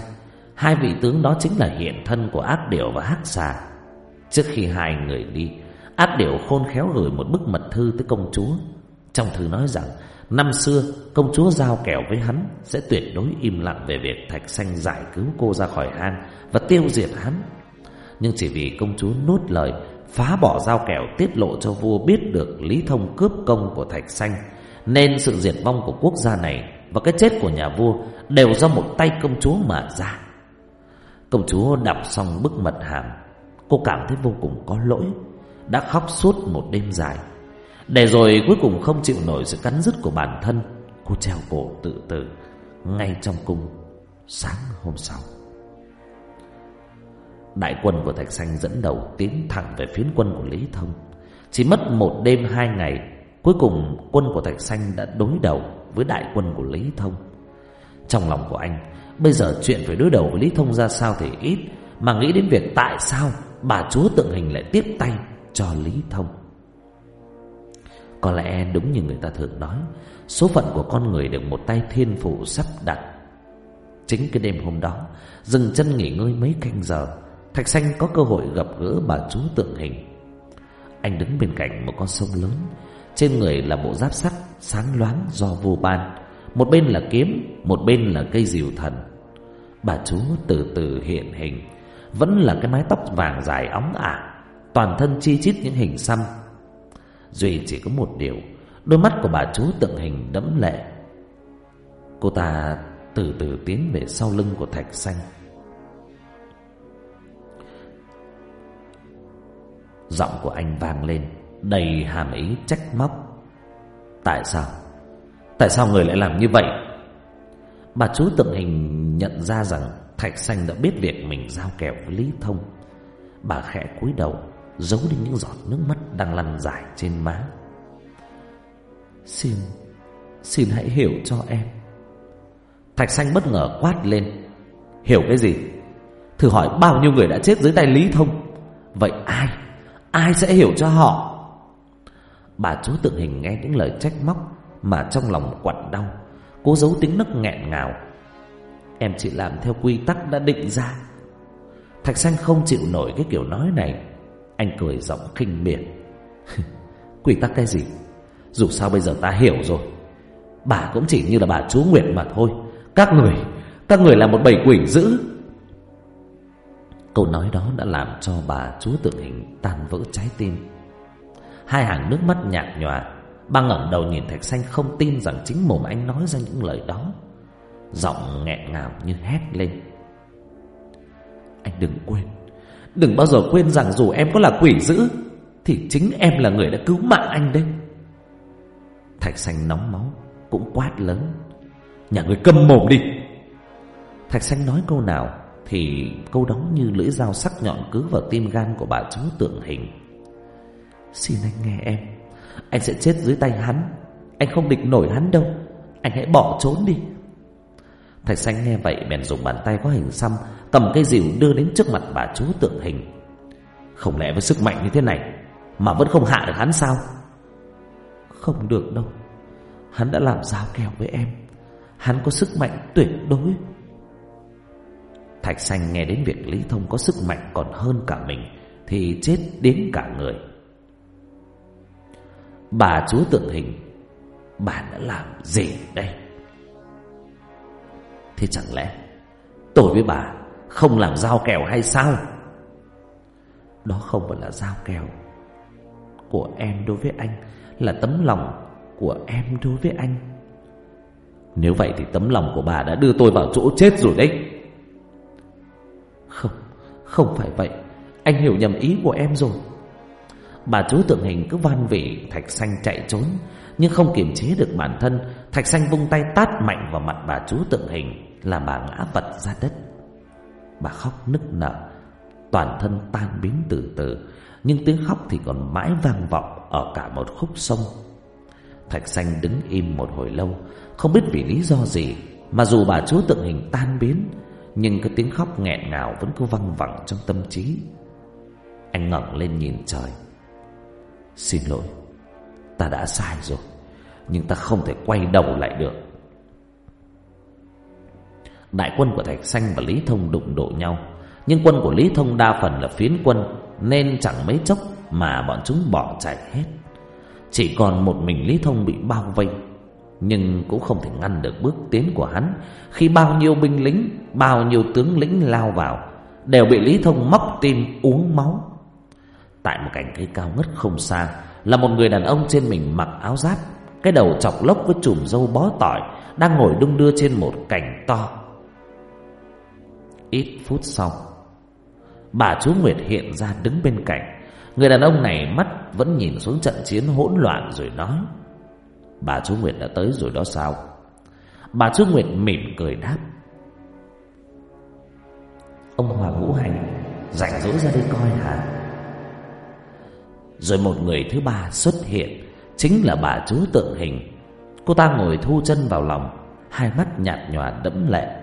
Hai vị tướng đó chính là hiện thân của ác điểu và hắc xà. Trước khi hai người đi Át điểu khôn khéo gửi một bức mật thư tới công chúa. Trong thư nói rằng, Năm xưa, công chúa giao kèo với hắn Sẽ tuyệt đối im lặng về việc Thạch Xanh giải cứu cô ra khỏi hang Và tiêu diệt hắn. Nhưng chỉ vì công chúa nuốt lời, Phá bỏ giao kèo tiết lộ cho vua biết được Lý Thông cướp công của Thạch Xanh, Nên sự diệt vong của quốc gia này Và cái chết của nhà vua Đều do một tay công chúa mà ra. Công chúa đọc xong bức mật hàm, Cô cảm thấy vô cùng có lỗi. Đã khóc suốt một đêm dài. Để rồi cuối cùng không chịu nổi sự cắn rứt của bản thân, Cô treo cổ tự tử Ngay trong cung Sáng hôm sau. Đại quân của Thạch Xanh dẫn đầu tiến thẳng về phiến quân của Lý Thông. Chỉ mất một đêm hai ngày, Cuối cùng quân của Thạch Xanh đã đối đầu với đại quân của Lý Thông. Trong lòng của anh, Bây giờ chuyện phải đối đầu với Lý Thông ra sao thì ít, Mà nghĩ đến việc tại sao bà chúa tượng hình lại tiếp tay cho Lý Thông. Có lẽ đúng như người ta thường nói, Số phận của con người được một tay thiên phụ sắp đặt. Chính cái đêm hôm đó, Dừng chân nghỉ ngơi mấy canh giờ, Thạch Xanh có cơ hội gặp gỡ bà chúa tượng hình. Anh đứng bên cạnh một con sông lớn, Trên người là bộ giáp sắt sáng loáng do vô ban. Một bên là kiếm, Một bên là cây diều thần. Bà chúa từ từ hiện hình, Vẫn là cái mái tóc vàng dài óng ả. Toàn thân chi chít những hình xăm. Duy chỉ có một điều, Đôi mắt của bà chú tượng hình đẫm lệ. Cô ta từ từ tiến về sau lưng của thạch xanh. Giọng của anh vang lên, Đầy hàm ý trách móc. Tại sao? Tại sao người lại làm như vậy? Bà chú tượng hình nhận ra rằng Thạch Xanh đã biết việc mình giao kèo với Lý Thông. Bà khẽ cúi đầu Giấu đi những giọt nước mắt đang lăn dài trên má. Xin Xin hãy hiểu cho em. Thạch Xanh bất ngờ quát lên. Hiểu cái gì? Thử hỏi bao nhiêu người đã chết dưới tay Lý Thông? Vậy ai Ai sẽ hiểu cho họ? Bà chú tượng hình nghe những lời trách móc Mà trong lòng quặn đau, Cố giấu tiếng nức nghẹn ngào. Em chỉ làm theo quy tắc đã định ra. Thạch xanh không chịu nổi cái kiểu nói này. Anh cười giọng khinh miệt. Quy tắc cái gì? Dù sao bây giờ ta hiểu rồi. Bà cũng chỉ như là bà chú Nguyệt mà thôi. Các người Các người là một bầy quỷ dữ. Câu nói đó đã làm cho bà chú tượng hình tan vỡ trái tim. Hai hàng nước mắt nhạt nhòa Ba ngẩng đầu nhìn Thạch Xanh không tin rằng chính mồm anh nói ra những lời đó. Giọng nghẹn ngào như hét lên. Anh đừng quên Đừng bao giờ quên rằng dù em có là quỷ dữ, Thì chính em là người đã cứu mạng anh đấy. Thạch Xanh nóng máu, Cũng quát lớn. Nhà người câm mồm đi. Thạch Xanh nói câu nào Thì câu đó như lưỡi dao sắc nhọn cứ vào tim gan của bà chú tượng hình. Xin anh nghe em, Anh sẽ chết dưới tay hắn. Anh không địch nổi hắn đâu. Anh hãy bỏ trốn đi. Thạch xanh nghe vậy, bèn dùng bàn tay có hình xăm, Cầm cây dìu đưa đến trước mặt bà chú tượng hình. Không lẽ với sức mạnh như thế này Mà vẫn không hạ được hắn sao? Không được đâu. Hắn đã làm giao kèo với em. Hắn có sức mạnh tuyệt đối. Thạch xanh nghe đến việc Lý Thông có sức mạnh còn hơn cả mình, Thì chết đến cả người. Bà chúa tượng hình, Bà đã làm gì đây? Thế chẳng lẽ Tôi với bà không làm giao kèo hay sao? Đó không phải là giao kèo Của em đối với anh, Là tấm lòng của em đối với anh. Nếu vậy thì tấm lòng của bà đã đưa tôi vào chỗ chết rồi đấy. Không Không phải vậy. Anh hiểu nhầm ý của em rồi. Bà chú tượng hình cứ van vỉ, Thạch xanh chạy trốn, Nhưng không kiềm chế được bản thân, Thạch xanh vung tay tát mạnh vào mặt bà chú tượng hình. Làm bà ngã vật ra đất. Bà khóc nức nở, Toàn thân tan biến từ từ, Nhưng tiếng khóc thì còn mãi vang vọng Ở cả một khúc sông. Thạch xanh đứng im một hồi lâu, Không biết vì lý do gì, Mà dù bà chúa tượng hình tan biến, Nhưng cái tiếng khóc nghẹn ngào Vẫn cứ văng vẳng trong tâm trí. Anh ngẩng lên nhìn trời. Xin lỗi, Ta đã sai rồi, Nhưng ta không thể quay đầu lại được. Đại quân của Thạch Xanh và Lý Thông đụng độ nhau. Nhưng quân của Lý Thông đa phần là phiến quân, Nên chẳng mấy chốc mà bọn chúng bỏ chạy hết. Chỉ còn một mình Lý Thông bị bao vây, Nhưng cũng không thể ngăn được bước tiến của hắn. Khi bao nhiêu binh lính, Bao nhiêu tướng lĩnh lao vào, Đều bị Lý Thông móc tim uống máu. Tại một cành cây cao ngất không xa, Là một người đàn ông trên mình mặc áo giáp, Cái đầu chọc lốc với chùm râu bó tỏi, Đang ngồi đung đưa trên một cành to. Ít phút sau. Bà chú Nguyệt hiện ra đứng bên cạnh. Người đàn ông này mắt vẫn nhìn xuống trận chiến hỗn loạn rồi nói, Bà chú Nguyệt đã tới rồi đó sao? Bà chú Nguyệt mỉm cười đáp, Ông Hoàng Ngũ Hành, Rảnh rỗi ra đây coi hả? Rồi một người thứ ba xuất hiện, Chính là bà chú tượng hình. Cô ta ngồi thu chân vào lòng, Hai mắt nhạt nhòa đẫm lệ.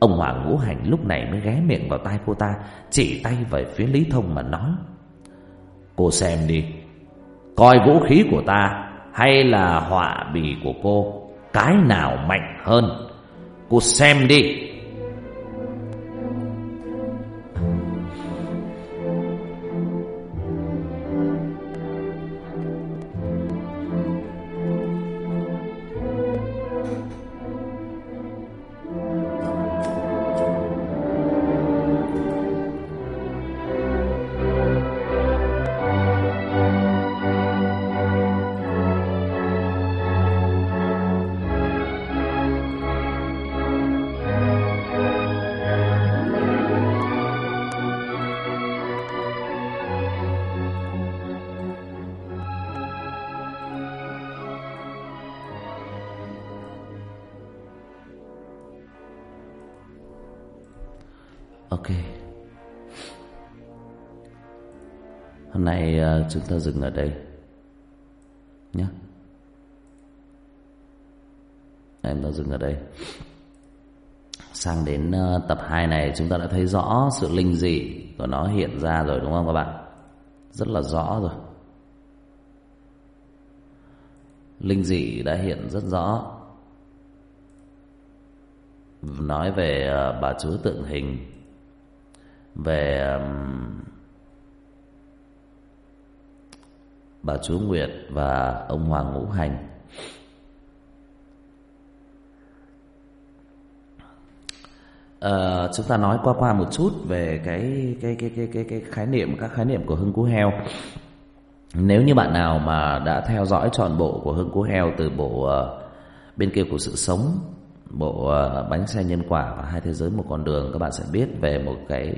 Ông Hoàng Ngũ Hành lúc này mới ghé miệng vào tai cô ta, Chỉ tay về phía Lý Thông mà nói. Cô xem đi, Coi vũ khí của ta Hay là họa bì của cô, Cái nào mạnh hơn? Cô xem đi. Chúng ta dừng ở đây. Nhé Em ta dừng ở đây. Sang đến ờ, tập 2 này, Chúng ta đã thấy rõ sự linh dị Của nó hiện ra rồi, đúng không các bạn? Rất là rõ rồi. Linh dị đã hiện rất rõ. Nói về ờ, bà chúa tượng hình, về um, bà chú Nguyệt và ông Hoàng Ngũ Hành. À, chúng ta nói qua qua một chút về cái cái cái cái cái cái khái niệm các khái niệm của hưng cú heo. Nếu như bạn nào mà đã theo dõi trọn bộ của hưng cú heo từ bộ uh, bên kia của sự sống, bộ uh, bánh xe nhân quả và hai thế giới một con đường, các bạn sẽ biết về một cái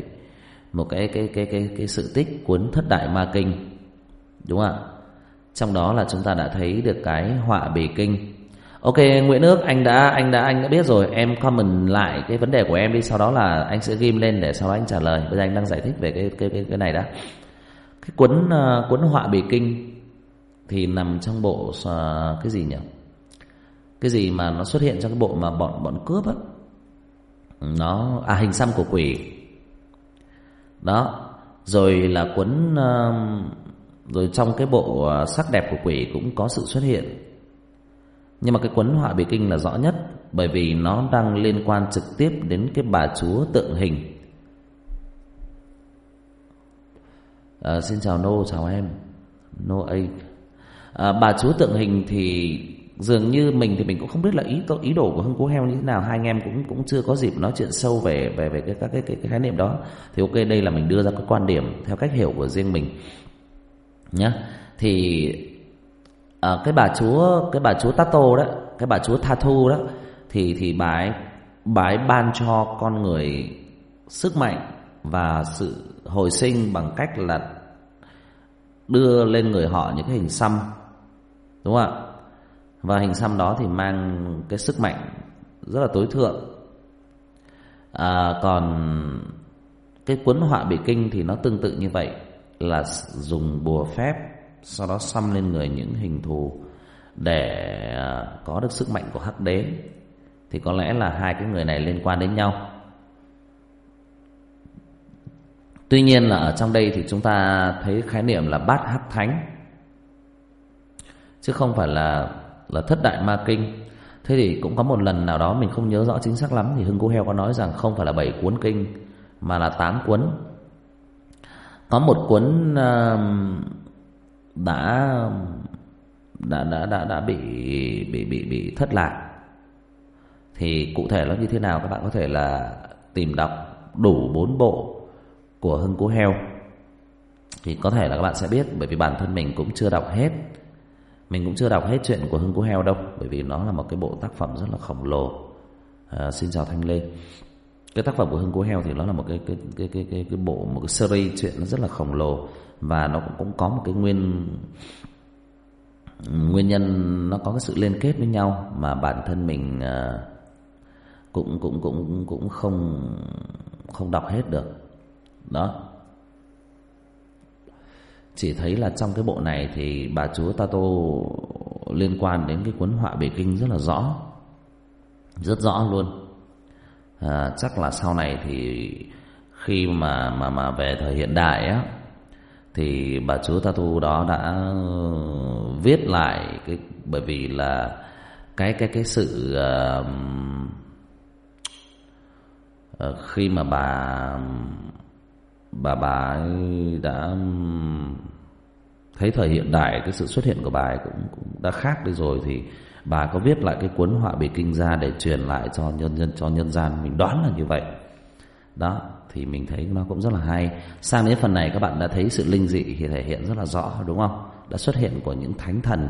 một cái cái cái cái cái sự tích cuốn thất đại ma kinh đúng không ạ trong đó là chúng ta đã thấy được cái họa bì kinh. Ok nguyễn ước anh đã anh đã anh đã biết rồi. Em comment lại cái vấn đề của em đi sau đó là anh sẽ ghim lên để sau đó anh trả lời. Bây giờ anh đang giải thích về cái cái cái, cái này đã. Cái cuốn uh, cuốn họa bì kinh thì nằm trong bộ uh, cái gì nhỉ? Cái gì mà nó xuất hiện trong cái bộ mà bọn bọn cướp á? Nó à hình xăm của quỷ. Đó. Rồi là cuốn rồi trong cái bộ à, sắc đẹp của quỷ cũng có sự xuất hiện. Nhưng mà cái cuốn họa bì kinh là rõ nhất bởi vì nó đang liên quan trực tiếp đến cái bà chúa tượng hình. À, xin chào nô chào em. Nô a. À, bà chúa tượng hình thì dường như mình thì mình cũng không biết là ý ý đồ của hưng cố heo như thế nào. Hai anh em cũng cũng chưa có dịp nói chuyện sâu về về về cái các cái, cái, cái khái niệm đó. Thì ok đây là mình đưa ra cái quan điểm theo cách hiểu của riêng mình nhá. Thì à, cái bà chúa cái bà chúa Tato đó cái bà chúa Tha Thu đó thì thì bà ấy bà ấy ban cho con người sức mạnh và sự hồi sinh bằng cách là đưa lên người họ những cái hình xăm đúng không ạ? Và hình xăm đó thì mang cái sức mạnh rất là tối thượng. À, còn cái cuốn họa bị kinh thì nó tương tự như vậy là dùng bùa phép, sau đó xăm lên người những hình thù để à, có được sức mạnh của hắc đế. Thì có lẽ là hai cái người này liên quan đến nhau. Tuy nhiên là ở trong đây thì chúng ta thấy khái niệm là bát hắc thánh, chứ không phải là là thất đại ma kinh. Thế thì cũng có một lần nào đó mình không nhớ rõ chính xác lắm, thì hưng cố heo có nói rằng không phải là bảy cuốn kinh, mà là tám cuốn có một cuốn um, đã đã đã đã đã bị bị bị bị thất lạc. Thì cụ thể nó như thế nào các bạn có thể là tìm đọc đủ bốn bộ của Hưng Cú Heo. Thì có thể là các bạn sẽ biết bởi vì bản thân mình cũng chưa đọc hết. Mình cũng chưa đọc hết chuyện của Hưng Cú Heo đâu bởi vì nó là một cái bộ tác phẩm rất là khổng lồ. À, xin chào Thanh Lê cái tác phẩm của Hưng Cố Heo thì nó là một cái cái cái cái cái, cái bộ một cái series chuyện nó rất là khổng lồ và nó cũng, cũng có một cái nguyên nguyên nhân nó có cái sự liên kết với nhau mà bản thân mình uh, cũng cũng cũng cũng không không đọc hết được. Đó. Chỉ thấy là trong cái bộ này thì bà chúa Tato liên quan đến cái cuốn họa bể kinh rất là rõ rất rõ luôn à, chắc là sau này thì khi mà mà mà về thời hiện đại á thì bà chúa Tatu đó đã viết lại cái bởi vì là cái cái cái sự uh, uh, khi mà bà bà bà đã thấy thời hiện đại cái sự xuất hiện của bà ấy cũng, cũng đã khác đi rồi thì bà có viết lại cái cuốn họa bì kinh ra để truyền lại cho nhân dân, cho nhân gian? Mình đoán là như vậy. Đó, thì mình thấy nó cũng rất là hay. Sang đến phần này, các bạn đã thấy sự linh dị thì thể hiện rất là rõ, đúng không? Đã xuất hiện của những thánh thần.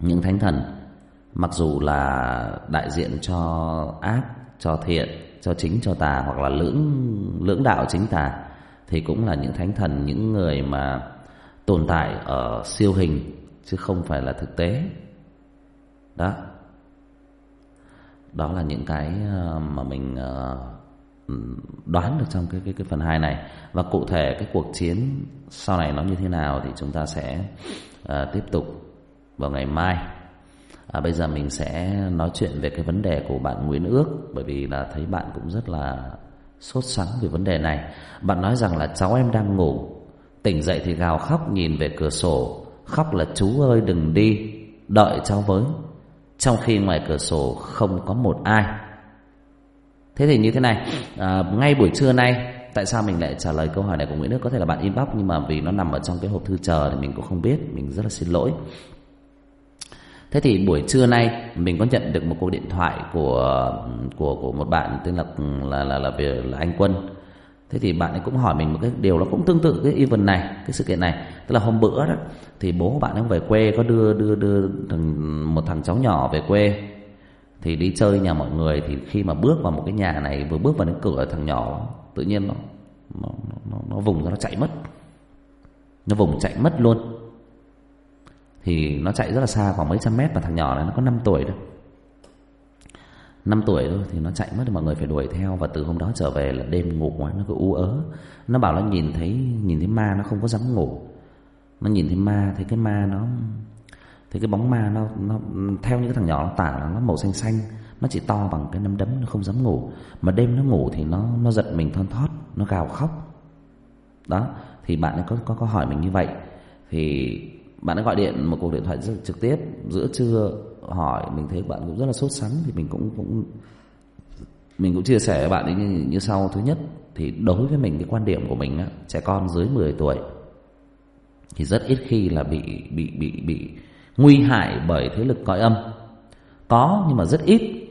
Những thánh thần, mặc dù là đại diện cho ác, cho thiện, cho chính, cho tà, hoặc là lưỡng lưỡng đạo chính tà, thì cũng là những thánh thần, những người mà tồn tại ở siêu hình, chứ không phải là thực tế đó. Đó là những cái ờ, mà mình ờ, đoán được trong cái cái cái phần hai này. Và cụ thể cái cuộc chiến sau này nó như thế nào thì chúng ta sẽ uh, tiếp tục vào ngày mai. À, bây giờ mình sẽ nói chuyện về cái vấn đề của bạn Nguyễn Ước bởi vì là thấy bạn cũng rất là sốt sắng về vấn đề này. Bạn nói rằng là cháu em đang ngủ tỉnh dậy thì gào khóc nhìn về cửa sổ khóc là chú ơi đừng đi đợi cháu với trong khi ngoài cửa sổ không có một ai. Thế thì như thế này à, ngay buổi trưa nay tại sao mình lại trả lời câu hỏi này của Nguyễn Đức? Có thể là bạn inbox nhưng mà vì nó nằm ở trong cái hộp thư chờ thì mình cũng không biết mình rất là xin lỗi. Thế thì buổi trưa nay mình có nhận được một cuộc điện thoại của của của một bạn tên là là là là, là, là anh Quân thế thì bạn ấy cũng hỏi mình một cái điều nó cũng tương tự cái event này cái sự kiện này. Tức là hôm bữa đó thì bố bạn ấy về quê có đưa đưa đưa thằng, một thằng cháu nhỏ về quê. Thì đi chơi nhà mọi người thì khi mà bước vào một cái nhà này vừa bước vào đến cửa thằng nhỏ tự nhiên nó nó nó, nó vùng ra nó chạy mất. Nó vùng chạy mất luôn. Thì nó chạy rất là xa khoảng mấy trăm mét và thằng nhỏ này nó có 5 tuổi thôi 5 tuổi thôi thì nó chạy mất mọi người phải đuổi theo. Và từ hôm đó trở về là đêm ngủ quá nó cứ u ớ. Nó bảo nó nhìn thấy nhìn thấy ma nó không có dám ngủ. Nó nhìn thấy ma, thấy cái ma nó, thấy cái bóng ma nó nó theo những cái thằng nhỏ nó tả là nó màu xanh xanh. Nó chỉ to bằng cái nắm đấm, nó không dám ngủ. Mà đêm nó ngủ thì nó nó giật mình thon thót, nó gào khóc. Đó, thì bạn ấy có có có hỏi mình như vậy. Thì bạn ấy gọi điện một cuộc điện thoại trực tiếp giữa trưa hỏi mình thấy bạn cũng rất là sốt sắng thì mình cũng cũng mình cũng chia sẻ với bạn ấy như, như sau. Thứ nhất thì đối với mình cái quan điểm của mình á, trẻ con dưới 10 tuổi thì rất ít khi là bị bị bị bị nguy hại bởi thế lực cõi âm. Có nhưng mà rất ít.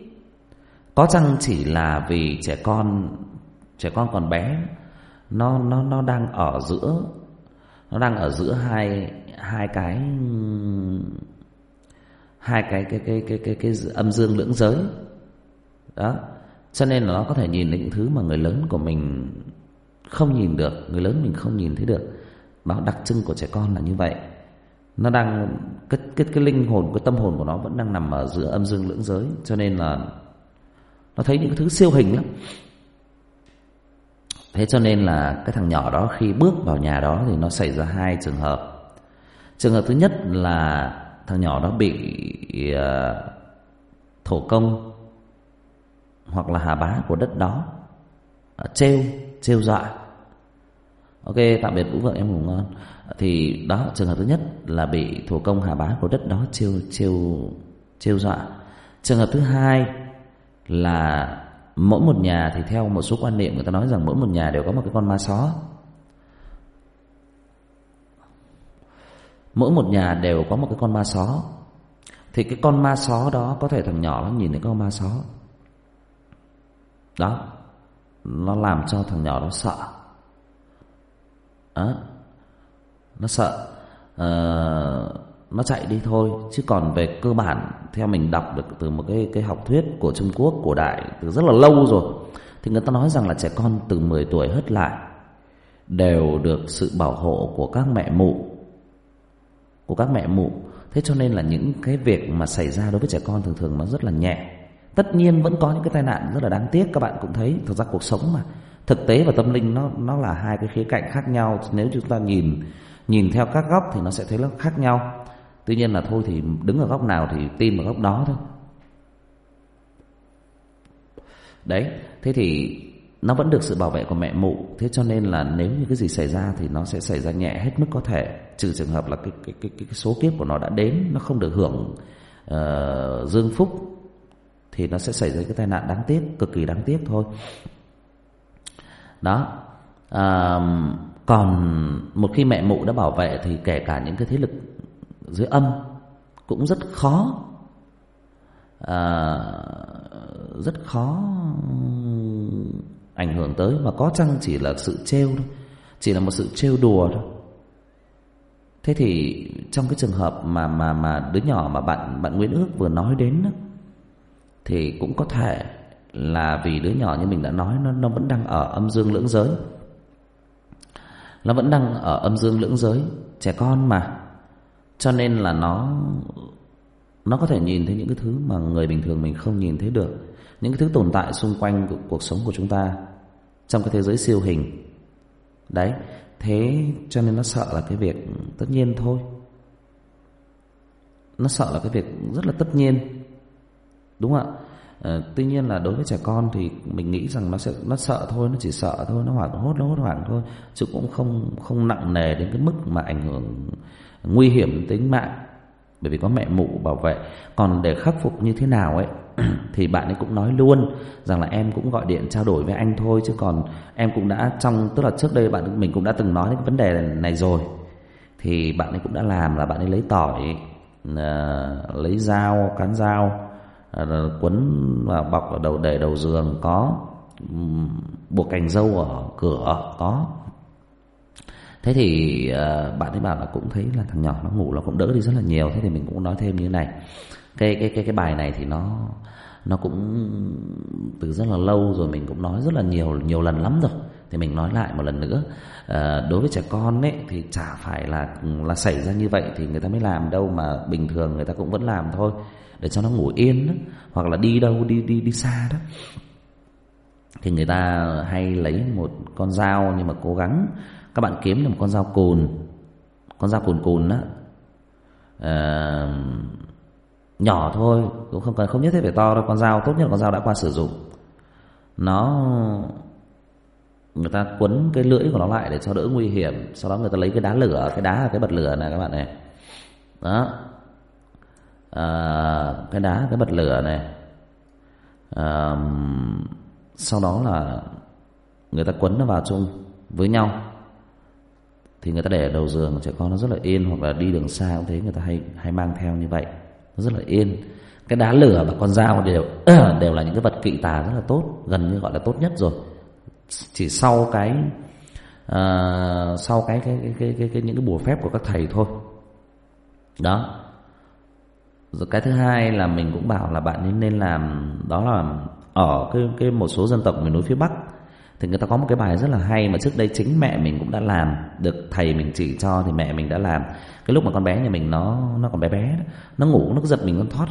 Có chăng chỉ là vì trẻ con trẻ con còn bé nó nó nó đang ở giữa nó đang ở giữa hai hai cái hai cái cái cái cái cái cái, cái âm dương lưỡng giới. Đó. Cho nên là nó có thể nhìn những thứ mà người lớn của mình không nhìn được người lớn mình không nhìn thấy được. Đó đặc trưng của trẻ con là như vậy. Nó đang cái cái cái linh hồn cái tâm hồn của nó vẫn đang nằm ở giữa âm dương lưỡng giới. Cho nên là nó thấy những thứ siêu hình lắm. Thế cho nên là cái thằng nhỏ đó khi bước vào nhà đó thì nó xảy ra hai trường hợp trường hợp thứ nhất là thằng nhỏ đó bị uh, thổ công hoặc là hà bá của đất đó uh, trêu trêu dọa. Ok tạm biệt vũ vợ em ngủ ngon. Thì đó trường hợp thứ nhất là bị thổ công hà bá của đất đó trêu trêu trêu dọa. Trường hợp thứ hai là mỗi một nhà thì theo một số quan niệm người ta nói rằng mỗi một nhà đều có một cái con ma só. Mỗi một nhà đều có một cái con ma só. Thì cái con ma só đó có thể thằng nhỏ nó nhìn thấy con ma só. Đó nó làm cho thằng nhỏ nó sợ. Đó. nó sợ. Uh, nó chạy đi thôi chứ còn về cơ bản theo mình đọc được từ một cái cái học thuyết của Trung Quốc cổ đại từ rất là lâu rồi thì người ta nói rằng là trẻ con từ 10 tuổi hết lại đều được sự bảo hộ của các mẹ mụ của các mẹ mụ. Thế cho nên là những cái việc mà xảy ra đối với trẻ con thường thường nó rất là nhẹ. Tất nhiên vẫn có những cái tai nạn rất là đáng tiếc, các bạn cũng thấy. Thực ra cuộc sống mà, thực tế và tâm linh nó nó là hai cái khía cạnh khác nhau. Nếu chúng ta nhìn nhìn theo các góc thì nó sẽ thấy nó khác nhau. Tuy nhiên là thôi thì đứng ở góc nào thì tin vào góc đó thôi. Đấy, thế thì nó vẫn được sự bảo vệ của mẹ mụ. Thế cho nên là nếu như cái gì xảy ra thì nó sẽ xảy ra nhẹ hết mức có thể. Trừ trường hợp là cái cái cái cái, số kiếp của nó đã đến nó không được hưởng uh, dương phúc thì nó sẽ xảy ra cái tai nạn đáng tiếc cực kỳ đáng tiếc thôi. Đó. À, còn một khi mẹ mụ đã bảo vệ thì kể cả những cái thế lực dưới âm cũng rất khó. À, rất khó ảnh hưởng tới mà có chăng chỉ là sự trêu thôi chỉ là một sự trêu đùa thôi. Thế thì trong cái trường hợp mà mà mà đứa nhỏ mà bạn bạn Nguyễn Ước vừa nói đến đó, thì cũng có thể là vì đứa nhỏ như mình đã nói nó nó vẫn đang ở âm dương lưỡng giới. Nó vẫn đang ở âm dương lưỡng giới trẻ con mà. Cho nên là nó nó có thể nhìn thấy những cái thứ mà người bình thường mình không nhìn thấy được những cái thứ tồn tại xung quanh cuộc sống của chúng ta trong cái thế giới siêu hình. Đấy thế cho nên nó sợ là cái việc tất nhiên thôi. Nó sợ là cái việc rất là tất nhiên đúng không ạ? À, tuy nhiên là đối với trẻ con thì mình nghĩ rằng nó sẽ nó sợ thôi nó chỉ sợ thôi nó hoảng hốt nó hốt hoảng thôi chứ cũng không không nặng nề đến cái mức mà ảnh hưởng nguy hiểm tính mạng. Bởi vì có mẹ mụ bảo vệ. Còn để khắc phục như thế nào ấy thì bạn ấy cũng nói luôn rằng là em cũng gọi điện trao đổi với anh thôi chứ còn em cũng đã trong tức là trước đây bạn mình cũng đã từng nói đến cái vấn đề này rồi. Thì bạn ấy cũng đã làm là bạn ấy lấy tỏi uh, lấy dao cán dao uh, quấn và bọc ở đầu để đầu giường có um, buộc cành dâu ở cửa có. Thế thì uh, bạn ấy bảo là cũng thấy là thằng nhỏ nó ngủ nó cũng đỡ đi rất là nhiều thế thì mình cũng nói thêm như thế này cái cái cái cái bài này thì nó nó cũng từ rất là lâu rồi mình cũng nói rất là nhiều nhiều lần lắm rồi. Thì mình nói lại một lần nữa. À, đối với trẻ con ấy thì chả phải là là xảy ra như vậy thì người ta mới làm đâu mà bình thường người ta cũng vẫn làm thôi. Để cho nó ngủ yên đó. hoặc là đi đâu đi đi đi xa đó. Thì người ta hay lấy một con dao nhưng mà cố gắng. Các bạn kiếm được một con dao cùn con dao cùn cùn đó à, ờ, nhỏ thôi cũng không cần không nhất thiết phải to đâu con dao tốt nhất là con dao đã qua sử dụng. Nó người ta quấn cái lưỡi của nó lại để cho đỡ nguy hiểm sau đó người ta lấy cái đá lửa cái đá là cái bật lửa này các bạn này. Đó. À, cái đá cái bật lửa này. À, sau đó là người ta quấn nó vào chung với nhau. Thì người ta để ở đầu giường trẻ con nó rất là yên hoặc là đi đường xa cũng thế người ta hay hay mang theo như vậy rất là yên. Cái đá lửa và con dao đều đều là những cái vật kỵ tà rất là tốt gần như gọi là tốt nhất rồi. Chỉ sau cái uh, sau cái cái, cái cái cái cái những cái bùa phép của các thầy thôi. Đó. Rồi cái thứ hai là mình cũng bảo là bạn nên nên làm đó là ở cái cái một số dân tộc miền núi phía bắc thì người ta có một cái bài rất là hay mà trước đây chính mẹ mình cũng đã làm được thầy mình chỉ cho thì mẹ mình đã làm. Cái lúc mà con bé nhà mình nó nó còn bé bé nó ngủ nó giật mình nó thoát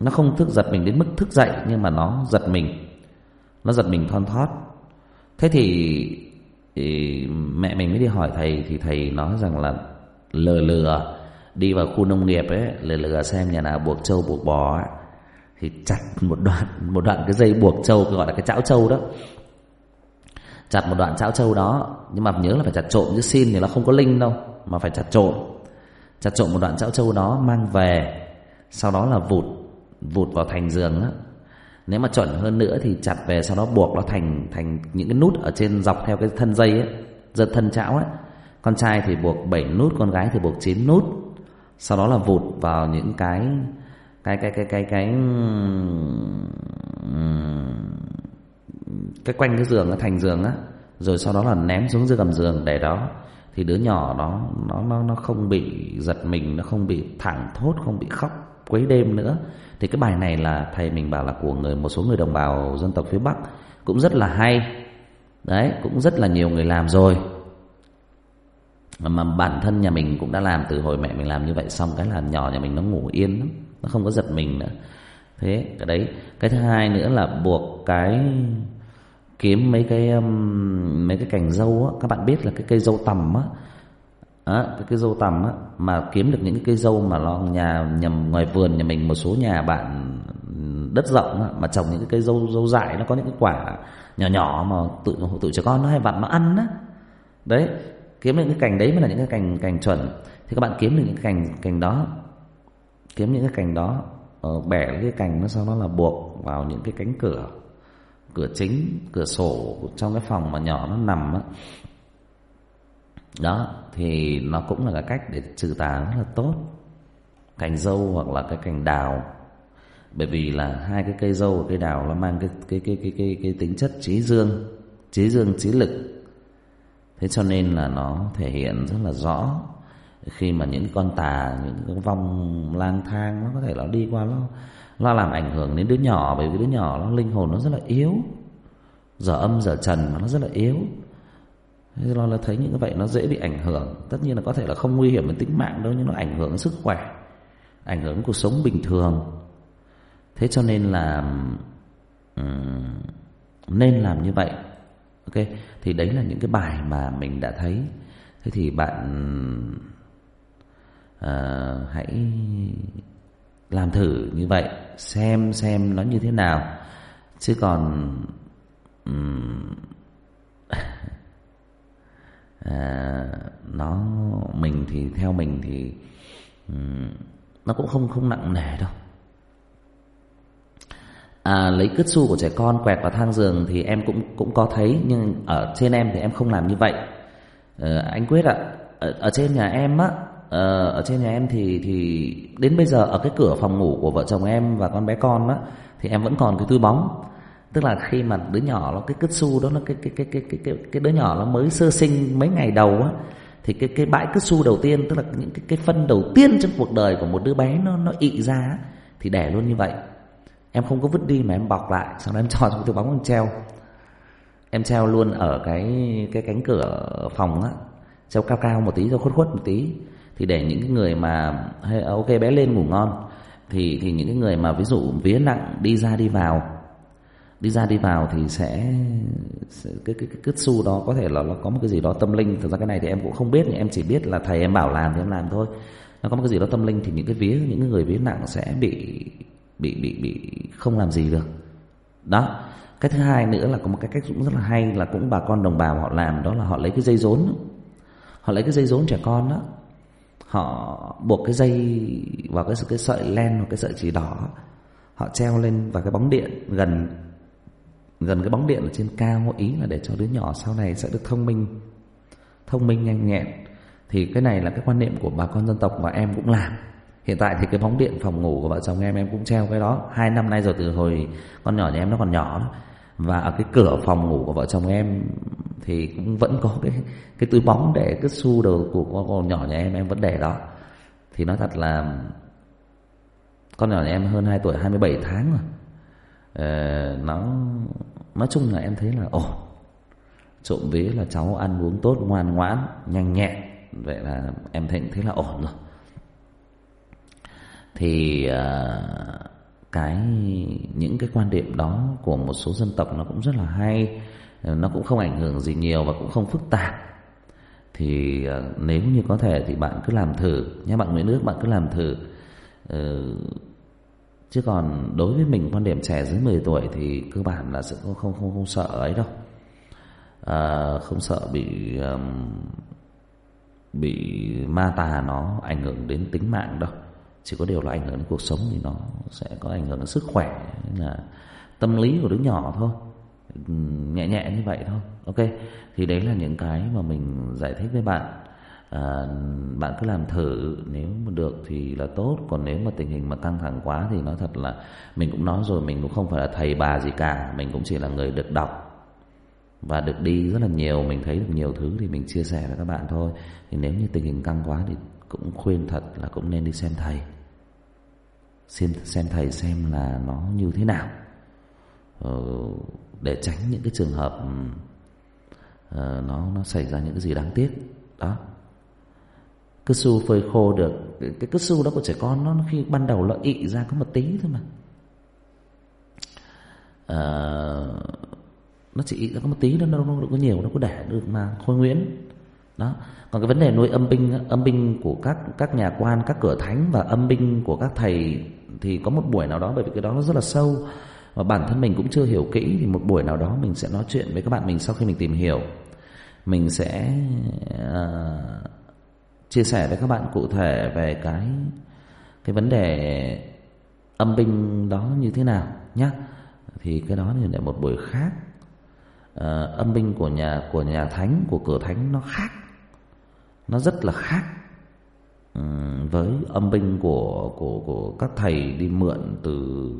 nó không thức giật mình đến mức thức dậy nhưng mà nó giật mình. Nó giật mình thon thót. Thế thì, thì mẹ mình mới đi hỏi thầy thì thầy nói rằng là lừa lừa đi vào khu nông nghiệp ấy lừa lừa xem nhà nào buộc trâu buộc bò ấy, thì chặt một đoạn một đoạn cái dây buộc trâu gọi là cái chảo trâu đó chặt một đoạn trao trâu đó. Nhưng mà nhớ là phải chặt trộm chứ xin thì nó không có linh đâu, mà phải chặt trộm chặt trộm một đoạn trao trâu đó mang về, sau đó là vụt vụt vào thành giường á. Nếu mà chuẩn hơn nữa thì chặt về sau đó buộc nó thành thành những cái nút ở trên dọc theo cái thân dây ấy giật thân chảo ấy con trai thì buộc 7 nút, con gái thì buộc 9 nút. Sau đó là vụt vào những cái cái cái cái cái cái cái cái quanh cái giường, cái thành giường á, rồi sau đó là ném xuống dưới gầm giường để đó. Thì đứa nhỏ đó, nó nó nó không bị giật mình, nó không bị thẳng thốt, không bị khóc quấy đêm nữa. Thì cái bài này là thầy mình bảo là của người, một số người đồng bào dân tộc phía bắc cũng rất là hay. Đấy, cũng rất là nhiều người làm rồi. Mà bản thân nhà mình cũng đã làm từ hồi mẹ mình làm như vậy xong, cái là nhỏ nhà mình nó ngủ yên lắm, nó không có giật mình nữa. Thế, cái đấy. Cái thứ hai nữa là buộc cái kiếm mấy cái um, mấy cái cành dâu á. Các bạn biết là cái cây dâu tằm á. Á cái cây dâu tằm á mà kiếm được những cái cây dâu mà lo nhà nhầm ngoài vườn nhà mình một số nhà bạn đất rộng á, mà trồng những cái cây dâu dâu dại nó có những cái quả nhỏ nhỏ mà tự tự trẻ con nó hay vặn nó ăn á. Đấy kiếm những cái cành đấy mới là những cái cành cành chuẩn. Thì các bạn kiếm được những cái cành cành đó. Kiếm những cái cành đó ờ, bẻ cái cành nó sau đó là buộc vào những cái cánh cửa cửa chính cửa sổ trong cái phòng mà nhỏ nó nằm á. Đó thì nó cũng là cái cách để trừ tà rất là tốt. Cành dâu hoặc là cái cành đào. Bởi vì là hai cái cây dâu và cây đào nó mang cái cái cái cái cái, cái tính chất trí dương trí dương trí lực. Thế cho nên là nó thể hiện rất là rõ. Khi mà những con tà những cái vong lang thang nó có thể nó đi qua nó nó làm ảnh hưởng đến đứa nhỏ bởi vì đứa nhỏ nó linh hồn nó rất là yếu. Giờ âm giờ trần mà nó rất là yếu. Thế lo là thấy những cái vậy nó dễ bị ảnh hưởng. Tất nhiên là có thể là không nguy hiểm đến tính mạng đâu nhưng nó ảnh hưởng đến sức khỏe ảnh hưởng đến cuộc sống bình thường. Thế cho nên là um, nên làm như vậy. Ok? Thì đấy là những cái bài mà mình đã thấy. Thế thì bạn uh, hãy làm thử như vậy xem xem nó như thế nào. Chứ còn um, à, nó mình thì theo mình thì um, nó cũng không không nặng nề đâu. À, lấy cứt su của trẻ con quẹt vào thang giường thì em cũng cũng có thấy nhưng ở trên em thì em không làm như vậy. À, anh quyết ạ ở, ở trên nhà em á ở, ở trên nhà em thì thì đến bây giờ ở cái cửa phòng ngủ của vợ chồng em và con bé con á thì em vẫn còn cái túi bóng. Tức là khi mà đứa nhỏ nó cái cất su đó nó cái cái cái cái cái cái, cái đứa nhỏ nó mới sơ sinh mấy ngày đầu á thì cái cái bãi cất su đầu tiên tức là những cái cái phân đầu tiên trong cuộc đời của một đứa bé nó nó ị ra thì đẻ luôn như vậy. Em không có vứt đi mà em bọc lại sau đó em cho trong túi bóng em treo. Em treo luôn ở cái cái cánh cửa phòng á treo cao cao một tí cho khuất khuất một tí thì để những cái người mà hay à, ok bé lên ngủ ngon thì thì những cái người mà ví dụ vía nặng đi ra đi vào đi ra đi vào thì sẽ, sẽ cái cái cái cứt su đó có thể là nó có một cái gì đó tâm linh. Thực ra cái này thì em cũng không biết nhưng em chỉ biết là thầy em bảo làm thì em làm thôi. Nó có một cái gì đó tâm linh thì những cái vía những người vía nặng sẽ bị bị bị bị không làm gì được. Đó. Cái thứ hai nữa là có một cái cách cũng rất là hay là cũng bà con đồng bào họ làm đó là họ lấy cái dây rốn. Họ lấy cái dây rốn trẻ con đó họ buộc cái dây vào cái cái sợi len hoặc cái sợi chỉ đỏ, họ treo lên vào cái bóng điện gần gần cái bóng điện ở trên cao. Ý là để cho đứa nhỏ sau này sẽ được thông minh thông minh, nhanh nhẹn. Thì cái này là cái quan niệm của bà con dân tộc và em cũng làm. Hiện tại thì cái bóng điện phòng ngủ của vợ chồng em em cũng treo cái đó. Hai năm nay rồi từ hồi con nhỏ nhà em nó còn nhỏ đó. và ở cái cửa phòng ngủ của vợ chồng em thì cũng vẫn có cái cái túi bóng để cứ xu đồ của con nhỏ nhà em em vẫn để đó. Thì nói thật là con nhỏ nhà em hơn 2 tuổi 27 tháng rồi. Ờ, nó nói chung là em thấy là ổn, trộm vía là cháu ăn uống tốt ngoan ngoãn nhanh nhẹn. Vậy là em thấy thế là ổn rồi. Thì uh, cái những cái quan điểm đó của một số dân tộc nó cũng rất là hay nó cũng không ảnh hưởng gì nhiều và cũng không phức tạp. Thì ờ, nếu như có thể thì bạn cứ làm thử nhé bạn Nguyễn Nước bạn cứ làm thử. Ừ, chứ còn đối với mình quan điểm trẻ dưới 10 tuổi thì cơ bản là sẽ không không không, không sợ ấy đâu. À, không sợ bị um, bị ma tà nó ảnh hưởng đến tính mạng đâu. Chỉ có điều là ảnh hưởng đến cuộc sống thì nó sẽ có ảnh hưởng đến sức khỏe là tâm lý của đứa nhỏ thôi nhẹ nhẹ như vậy thôi. Ok thì đấy là những cái mà mình giải thích với bạn. À, bạn cứ làm thử nếu mà được thì là tốt. Còn nếu mà tình hình mà căng thẳng quá thì nói thật là mình cũng nói rồi mình cũng không phải là thầy bà gì cả. Mình cũng chỉ là người được đọc và được đi rất là nhiều mình thấy được nhiều thứ thì mình chia sẻ với các bạn thôi. Thì nếu như tình hình căng quá thì cũng khuyên thật là cũng nên đi xem thầy. Xem xem thầy xem là nó như thế nào. Ờ, để tránh những cái trường hợp uh, nó nó xảy ra những cái gì đáng tiếc. Đó. Cứ su phơi khô được cái, cái cứ su đó của trẻ con nó khi ban đầu nó ị ra có một tí thôi mà. À, nó chỉ ị ra có một tí nó đâu có nhiều nó có đẻ được mà khôi nguyễn. Đó. Còn cái vấn đề nuôi âm binh âm binh của các các nhà quan các cửa thánh và âm binh của các thầy thì có một buổi nào đó bởi vì cái đó nó rất là sâu và bản thân mình cũng chưa hiểu kỹ thì một buổi nào đó mình sẽ nói chuyện với các bạn mình sau khi mình tìm hiểu. Mình sẽ uh, chia sẻ với các bạn cụ thể về cái cái vấn đề âm binh đó như thế nào nhé thì cái đó thì để một buổi khác. À, âm binh của nhà của nhà thánh của cửa thánh nó khác. Nó rất là khác ừ, với âm binh của của của các thầy đi mượn từ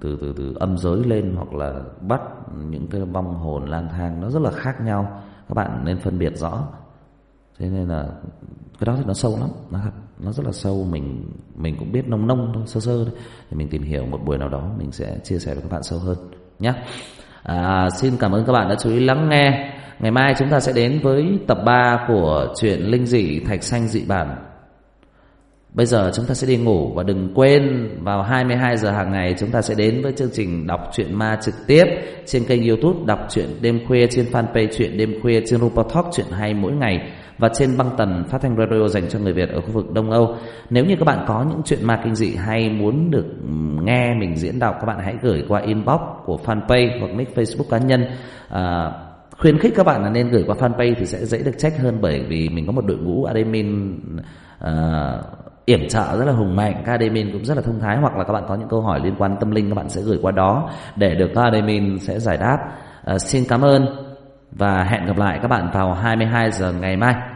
từ từ từ âm giới lên hoặc là bắt những cái vong hồn lang thang nó rất là khác nhau. Các bạn nên phân biệt rõ. Thế nên là cái đó thì nó sâu lắm. Nó nó rất là sâu. Mình mình cũng biết nông nông thôi sơ sơ thôi. Thì mình tìm hiểu một buổi nào đó mình sẽ chia sẻ với các bạn sâu hơn nhé à, xin cảm ơn các bạn đã chú ý lắng nghe. Ngày mai chúng ta sẽ đến với tập 3 của truyện linh dị thạch xanh dị bản. Bây giờ chúng ta sẽ đi ngủ và đừng quên vào 22 giờ hàng ngày chúng ta sẽ đến với chương trình đọc truyện ma trực tiếp trên kênh YouTube đọc truyện đêm khuya trên fanpage truyện đêm khuya trên Rupa Talk truyện hay mỗi ngày và trên băng tần phát thanh radio dành cho người Việt ở khu vực Đông Âu. Nếu như các bạn có những chuyện ma kinh dị hay muốn được nghe mình diễn đọc các bạn hãy gửi qua inbox của fanpage hoặc nick Facebook cá nhân. À, khuyến khích các bạn là nên gửi qua fanpage thì sẽ dễ được check hơn bởi vì mình có một đội ngũ admin à, yểm trợ rất là hùng mạnh. Các admin cũng rất là thông thái hoặc là các bạn có những câu hỏi liên quan tâm linh các bạn sẽ gửi qua đó để được các admin sẽ giải đáp. À, xin cảm ơn và hẹn gặp lại các bạn vào 22 giờ ngày mai.